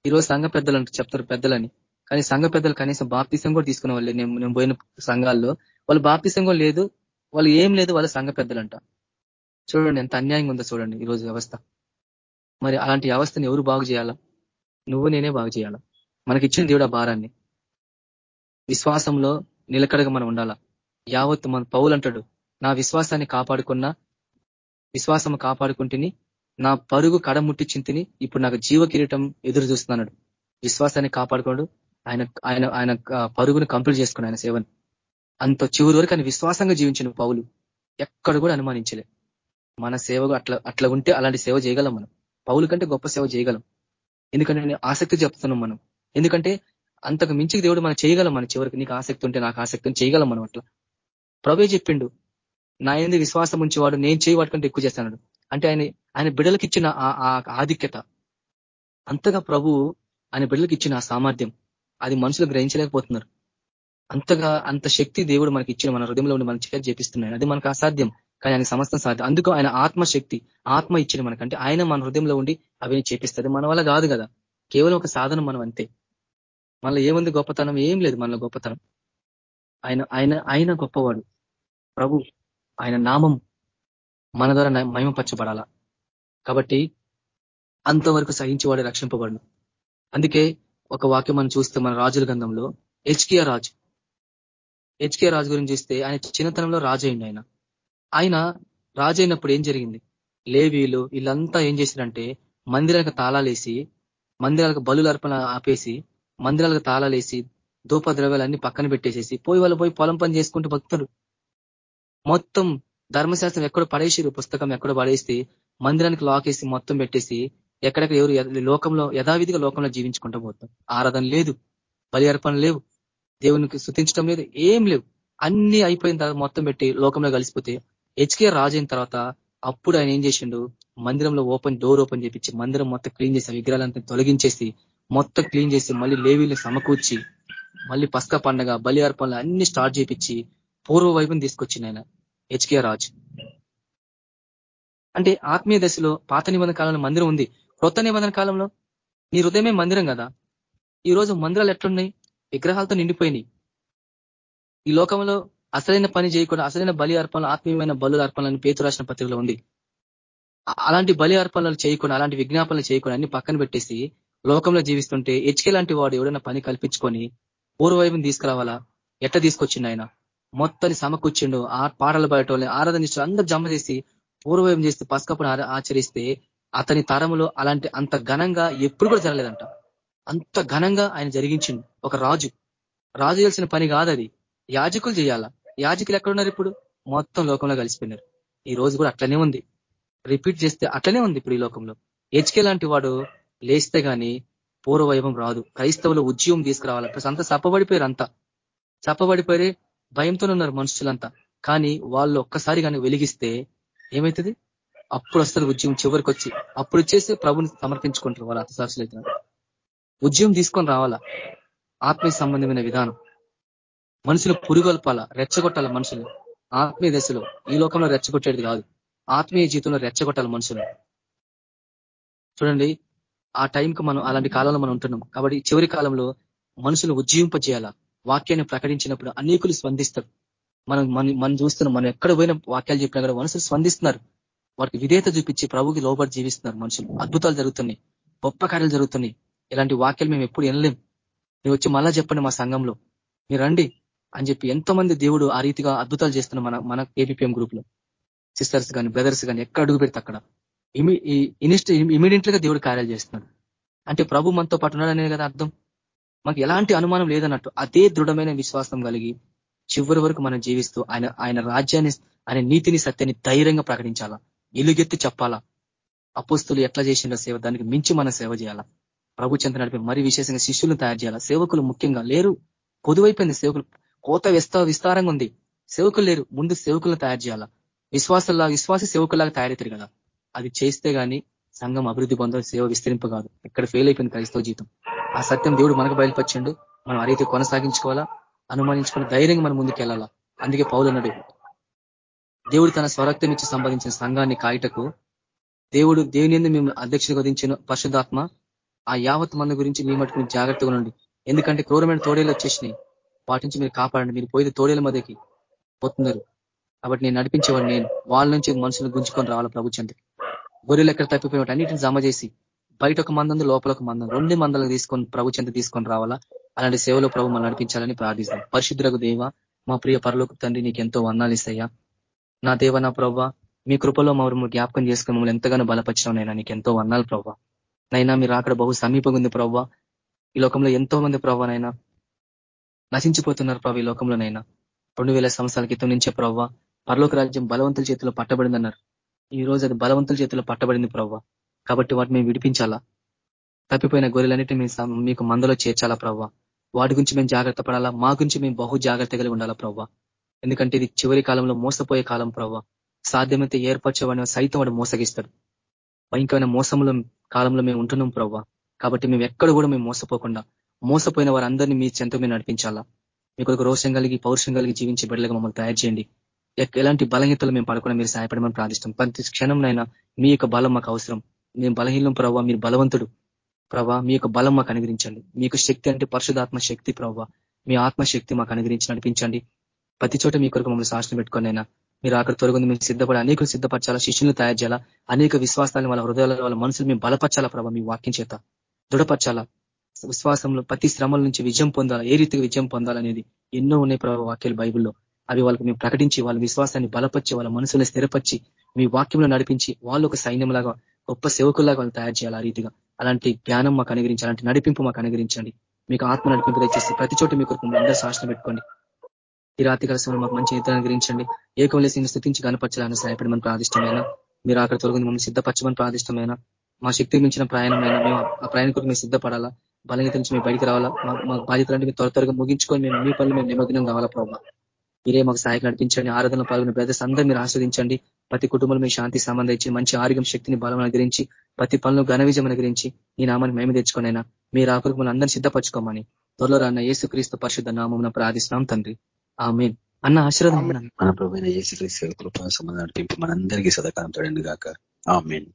ఈరోజు సంఘ పెద్దలు అంటే చెప్తారు పెద్దలని. కానీ సంఘ పెద్దలు కనీసం బాప్తీసం కూడా తీసుకునే వాళ్ళు నేను పోయిన సంఘాల్లో వాళ్ళు బాప్తీసం కూడా లేదు. వాళ్ళు ఏం లేదు వాళ్ళ సంఘ పెద్దలంట. చూడండి ఎంత అన్యాయంగా ఉందో చూడండి ఈరోజు వ్యవస్థ. మరి అలాంటి వ్యవస్థను ఎవరు బాగు చేయాలా? నువ్వు నేనే బాగు చేయాలా? మనకిచ్చిన దేవుడు ఆ భారాన్ని. విశ్వాసంలో నిలకడగా మనం ఉండాలా? యావత్తు మన పౌలు అంటాడు నా విశ్వాసాన్ని కాపాడుకున్న విశ్వాసం కాపాడుకుంటుని నా పరుగు కడముట్టి చింతిని ఇప్పుడు నాకు జీవ కిరీటం ఎదురు చూస్తున్నాడు. విశ్వాసాన్ని కాపాడుకోడు ఆయన ఆయన ఆయన పరుగును కంప్లీట్ చేసుకుని ఆయన సేవను. అంత చివరి వరకు ఆయన విశ్వాసంగా జీవించిన పౌలు. ఎక్కడ కూడా అనుమానించలే. మన సేవకు అట్లా అట్లా ఉంటే అలాంటి సేవ చేయగలం మనం. పౌలు కంటే గొప్ప సేవ చేయగలం. ఎందుకంటే నేను ఆసక్తి చెప్తున్నాం మనం. ఎందుకంటే అంతకు మించి దేవుడు మనం చేయగలం మన చివరికి. నీకు ఆసక్తి ఉంటే నాకు ఆసక్తి చేయగలం మనం అట్లా. ప్రభే చెప్పిండు నా ఏంది విశ్వాసం ఉంచేవాడు నేను చేయి వాటికంటే ఎక్కువ చేస్తాడు అంటే ఆయన ఆయన బిడ్డలకు ఇచ్చిన ఆధిక్యత. అంతగా ప్రభు ఆయన బిడ్డలకు ఇచ్చిన ఆ సామర్థ్యం. అది మనుషులు గ్రహించలేకపోతున్నారు. అంతగా అంత శక్తి దేవుడు మనకి ఇచ్చిన మన హృదయంలో ఉండి మన చేతి చేపిస్తున్నాడు. అది మనకు అసాధ్యం కానీ ఆయన సమస్తం సాధ్యం. అందుకు ఆయన ఆత్మశక్తి ఆత్మ ఇచ్చిన మనకంటే ఆయన మన హృదయంలో ఉండి అవిని చేపిస్తుంది మన వల్ల కాదు కదా. కేవలం ఒక సాధనం మనం అంతే. మనలో ఏముంది గొప్పతనం? ఏం లేదు మనలో గొప్పతనం. ఆయన ఆయన ఆయన గొప్పవాడు. ప్రభు ఆయన నామం మన ద్వారా మహిమపరచబడాలా? కాబట్టి అంతవరకు సహించేవాడు రక్షింపబడను. అందుకే ఒక వాక్యం మనం చూస్తే మన రాజుల గంధంలో హెచ్కియా రాజు హెచ్కే రాజు గురించి చూస్తే ఆయన చిన్నతనంలో రాజు ఆయన. ఆయన రాజు అయినప్పుడు ఏం జరిగింది? లేవీలు వీళ్ళంతా ఏం చేశారంటే మందిరాలకు తాళాలేసి మందిరాలకు బలు అర్పణ ఆపేసి మందిరాలకు తాళాలేసి ద్రవ్యాలన్నీ పక్కన పెట్టేసేసి పోయి వాళ్ళు పోయి పొలం పని చేసుకుంటూ భక్తులు మొత్తం ధర్మశాస్త్రం ఎక్కడ పడేసిరు పుస్తకం ఎక్కడ పడేస్తే మందిరానికి లాకేసి మొత్తం పెట్టేసి ఎక్కడెక్కడ ఎవరు లోకంలో యథావిధిగా లోకంలో జీవించుకుంటూ పోతాం ఆరాధన లేదు బలి అర్పణ లేవు. దేవునికి స్థుతించడం లేదు ఏం లేవు. అన్ని అయిపోయిన తర్వాత మొత్తం పెట్టి లోకంలో కలిసిపోతే హెచ్కే రాజైన తర్వాత అప్పుడు ఆయన ఏం చేసిండు? మందిరంలో ఓపెన్ డోర్ ఓపెన్ చేపించి మందిరం మొత్తం క్లీన్ చేసి విగ్రహాలంతా తొలగించేసి మొత్తం క్లీన్ చేసి మళ్ళీ లేవీలు సమకూర్చి మళ్ళీ పస్క పండగ బలి అర్పణలు అన్ని స్టార్ట్ చేపించి పూర్వ వైపుని తీసుకొచ్చింది ఆయన హెచ్కే రాజ్. అంటే ఆత్మీయ దశలో పాత నిబంధన కాలంలో మందిరం ఉంది. కొత్త నిబంధన కాలంలో నీ హృదయమే మందిరం కదా. ఈ రోజు మందిరాలు ఎట్లున్నాయి? విగ్రహాలతో నిండిపోయినాయి. ఈ లోకంలో అసలైన పని చేయకుండా అసలైన బలి అర్పణలు ఆత్మీయమైన బలు అర్పణలని పేతు రాసిన పత్రికలో ఉంది. అలాంటి బలి అర్పణలు చేయకుండా అలాంటి విజ్ఞాపనలు చేయకుండా అన్ని పక్కన పెట్టేసి లోకంలో జీవిస్తుంటే హెచ్కే లాంటి వాడు ఎవడైనా పని కల్పించుకొని పూర్వవైపుని తీసుకురావాలా? ఎట్ట తీసుకొచ్చిండు ఆయన? మొత్తాన్ని సమకూర్చిండు ఆ పాటలు బయట ఆరాధన అందరూ జమ చేసి పూర్వవైపు చేస్తే పసుకప్పుడు ఆచరిస్తే అతని తరములో అలాంటి అంత ఘనంగా ఎప్పుడు కూడా జరగలేదంట. అంత ఘనంగా ఆయన జరిగించిండు ఒక రాజు. రాజు చేసిన పని కాదు అది యాజకులు చేయాలా? యాజకులు ఎక్కడున్నారు ఇప్పుడు? మొత్తం లోకంలో కలిసిపోయినారు. ఈ రోజు కూడా అట్లనే ఉంది. రిపీట్ చేస్తే అట్లనే ఉంది ఇప్పుడు ఈ లోకంలో. హెచ్కే లాంటి వాడు లేస్తే కానీ పూర్వవైభవం రాదు. క్రైస్తవులు ఉద్యమం తీసుకురావాలి? అంతా చప్పబడిపోయారు అంతా. చప్పబడిపోయి భయంతో ఉన్నారు మనుషులంతా. కానీ వాళ్ళు ఒక్కసారి కానీ వెలిగిస్తే ఏమవుతుంది అప్పుడు వస్తుంది ఉద్యమం చివరికి వచ్చి అప్పుడు వచ్చేసి ప్రభుని సమర్పించుకుంటారు వాళ్ళ అర్థశాస్త్రులు అయితే ఉద్యమం తీసుకొని రావాలా? ఆత్మీయ సంబంధమైన విధానం. మనుషులు పురుగొల్పాల? రెచ్చగొట్టాల మనుషులు ఆత్మీయ దశలో ఈ లోకంలో రెచ్చగొట్టేది కాదు. ఆత్మీయ జీవితంలో రెచ్చగొట్టాలి మనుషులు చూడండి ఆ టైంకి మనం అలాంటి కాలంలో మనం ఉంటున్నాం. కాబట్టి చివరి కాలంలో మనుషులు ఉజ్జీవింపజేయాలా? వాక్యాన్ని ప్రకటించినప్పుడు అనేకులు స్పందిస్తారు. మనం మనం చూస్తున్నాం మనం ఎక్కడ పోయిన వాక్యాలు చెప్పినా కూడా మనుషులు స్పందిస్తున్నారు. వాటికి విధేయత చూపించి ప్రభుకి లోబడి జీవిస్తున్నారు మనుషులు. అద్భుతాలు జరుగుతున్నాయి. గొప్ప కార్యాలు జరుగుతున్నాయి. ఇలాంటి వాక్యాలు మేము ఎప్పుడు వినలేం. మీరు వచ్చి మళ్ళా చెప్పండి మా సంఘంలో. మీరు రండి అని చెప్పి ఎంతో మంది దేవుడు ఆ రీతిగా అద్భుతాలు చేస్తున్న మన మన ఏపీఎం గ్రూప్లో. సిస్టర్స్ కానీ బ్రదర్స్ కానీ ఎక్కడ అడుగు పెడితే అక్కడ. ఇనిస్ట్ ఇమీడియట్గా దేవుడు కార్యాలు చేస్తున్నాడు. అంటే ప్రభు మనతో పాటు ఉన్నాడనే కదా అర్థం? మాకు ఎలాంటి అనుమానం లేదన్నట్టు అదే దృఢమైన విశ్వాసం కలిగి చివరి వరకు మనం జీవిస్తూ ఆయన ఆయన రాజ్యాన్ని ఆయన నీతిని సత్యాన్ని ధైర్యంగా ప్రకటించాలా? ఎలుగెత్తి చెప్పాలా? అపోస్తులు ఎట్లా చేసిన సేవ? దానికి మించి మనం సేవ చేయాలా? ప్రభు చెంత నడిపి మరి విశేషంగా శిష్యులను తయారు చేయాలా? సేవకులు ముఖ్యంగా లేరు. పొదువైపోయింది సేవకులు. కోత విస్తా విస్తారంగా ఉంది. సేవకులు లేరు. ముందు సేవకులను తయారు చేయాలా? విశ్వాసంలా విశ్వాస సేవకులాగా తయారవుతారు కదా. అది చేస్తే గాని సంఘం అభివృద్ధి పొందాలి సేవ విస్తరింప ఎక్కడ ఫెయిల్ అయిపోయింది క్రైస్తవ జీతం ఆ సత్యం దేవుడు మనకు బయలుపరిచిండు. మనం ఆ రీతి కొనసాగించుకోవాలా? అనుమానించుకుని ధైర్యంగా మనం ముందుకు వెళ్ళాలా అందుకే పౌలు దేవుడు తన స్వరక్తం ఇచ్చి సంబంధించిన సంఘాన్ని కాయటకు దేవుడు దేవుని మేము అధ్యక్షుడు వధించిన పరిశుధాత్మ ఆ యావత్ మంది గురించి మీ మటుకు జాగ్రత్తగా ఉండండి. ఎందుకంటే క్రూరమైన తోడేలు వచ్చేసినాయి. వాటి నుంచి మీరు కాపాడండి. మీరు పోయి తోడేల మధ్యకి పోతున్నారు. కాబట్టి నేను నడిపించేవాడు నేను. వాళ్ళ నుంచి మనుషులు గుంజుకొని రావాలా ప్రభు చెంది గొర్రెలు ఎక్కడ తప్పిపోయినట్టు అన్నిటిని జమ చేసి బయట ఒక మందందు లోపల ఒక మందం రెండు మందలకు తీసుకొని ప్రభు చెంత తీసుకొని రావాలా? అలాంటి సేవలో ప్రభు మనం నడిపించాలని ప్రార్థిస్తాం పరిశుద్ధులకు దేవ మా ప్రియ పరలోకి తండ్రి నీకు ఎంతో వర్ణాలు ఇస్తాయా. నా దేవ నా ప్రభావ మీ కృపలో మమ్మల్ని జ్ఞాపకం చేసుకుని మమ్మల్ని ఎంతగానో బలపరిచినాం నేను నీకు ఎంతో వర్ణాలు ప్రభావ నైనా మీరు అక్కడ బహు సమీపంగా ఉంది ప్రవ్వ. ఈ లోకంలో ఎంతో మంది ప్రవ్వనైనా నశించిపోతున్నారు ప్రభు ఈ లోకంలోనైనా రెండు వేల సంవత్సరాల క్రితం నుంచే ప్రవ్వ పరలోక రాజ్యం బలవంతుల చేతిలో పట్టబడిందన్నారు. ఈ రోజు అది బలవంతుల చేతిలో పట్టబడింది ప్రవ్వ. కాబట్టి వాటిని మేము విడిపించాలా? తప్పిపోయిన గొర్రెలన్నిటి మీకు మందలో చేర్చాలా ప్రవ్వ? వాటి గురించి మేము జాగ్రత్త పడాలా? మా గురించి మేము బహు జాగ్రత్త కలిగి ఉండాలా ప్రవ్వ? ఎందుకంటే ఇది చివరి కాలంలో మోసపోయే కాలం ప్రవ్వ. సాధ్యమైతే ఏర్పరచేవాడిని సైతం వాడు మోసగిస్తాడు. భయంకరమైన మోసంలో కాలంలో మేము ఉంటున్నాం ప్రవ్వా. కాబట్టి మేము ఎక్కడ కూడా మేము మోసపోకుండా మోసపోయిన వారందరినీ మీ చెంత మీద నడిపించాలా? మీ ఒక రోషం కలిగి పౌరుషం కలిగి జీవించే బిడ్డలుగా మమ్మల్ని తయారు చేయండి. ఎలాంటి బలహీతలు మేము పడకుండా మీరు సహాయపడమని ప్రార్థిస్తాం ప్రతి క్షణంనైనా మీ యొక్క బలం మాకు అవసరం. మేము బలహీనం ప్రవ్వా మీరు బలవంతుడు. ప్రవ్వా మీ యొక్క బలం మాకు అనుగ్రించండి మీకు శక్తి అంటే పరిశుధాత్మ శక్తి ప్రవ్వా. మీ ఆత్మశక్తి మాకు అనుగ్రించి నడిపించండి. ప్రతి చోట మీ కొరకు మమ్మల్ని సాక్షి పెట్టుకునైనా మీరు అక్కడ తొలగింది మీరు సిద్ధపడి అనేకులు సిద్ధపరచాలా శిష్యులు తయారు చేయాలా? అనేక విశ్వాసాలను వాళ్ళ హృదయాల వాళ్ళ మనసులు మేము బలపరచాలా ప్రభావ మీ వాక్యం చేత దృఢపరచాలా? విశ్వాసంలో ప్రతి శ్రమల నుంచి విజయం పొందాలా? ఏ రీతిగా విజయం పొందాలనేది ఎన్నో ఉన్నాయి ప్రభావ వాక్యాలు బైబుల్లో. అవి వాళ్ళకి మేము ప్రకటించి వాళ్ళ విశ్వాసాన్ని బలపరిచి వాళ్ళ మనసుని స్థిరపరిచి మీ వాక్యంలో నడిపించి వాళ్ళు ఒక సైన్యంలాగా గొప్ప సేవకుల్లాగా వాళ్ళు తయారు చేయాలి ఆ రీతిగా? అలాంటి జ్ఞానం మాకు అనుగ్రహించి అలాంటి నడిపింపు మాకు అనుగ్రహించండి. మీకు ఆత్మ నడిపింపు దయచేసి ప్రతి చోట మీకు అందరూ శాసన పెట్టుకోండి. ఈ రాత్రి సమయంలో మాకు మంచి నిద్ర అనుగ్రహించండి. ఏకం లేసి స్థితించి కనపరచాలని సహాయపడమని ప్రాదిష్టమైన. మీరు అక్కడ తొలగింది మమ్మల్ని సిద్ధపరచమని ప్రాదిష్టమైన. మా శక్తి మించిన ప్రయాణమైన. మేము ఆ ప్రయాణికులకు మేము సిద్ధపడాలా? బలహీత నుంచి మేము బయటికి రావాలా? మా బాధ్యతలంటే త్వర త్వరగా ముగించుకొని మేము మీ పనులు మేము నిమగ్నం కావాలా ప్రభావ మీరే మాకు సహాయకు నడిపించండి. ఆరాధనలో పాల్గొనే బ్రదర్స్ అందరూ మీరు ఆస్వాదించండి ప్రతి కుటుంబంలో మీ శాంతి సంబంధం ఇచ్చి మంచి ఆరోగ్యం శక్తిని బలం అనుగ్రహించి ప్రతి పనులు ఘన విజయం అనుగ్రహించి ఈ నామాన్ని మేము తెచ్చుకోనైనా. మీరు ఆకులకు మనం అందరినీ సిద్ధపరచుకోమని. త్వరలో రాన్న యేసు క్రీస్తు పరిశుద్ధ నామం ప్రార్థిస్తున్నాం తండ్రి. ఆమె అన్న ఆశీర్వాదం మన ప్రభు కృపా సంబంధం నడిపింపు మనందరికీ సదాకాలం తోడండి గాక ఆమెన్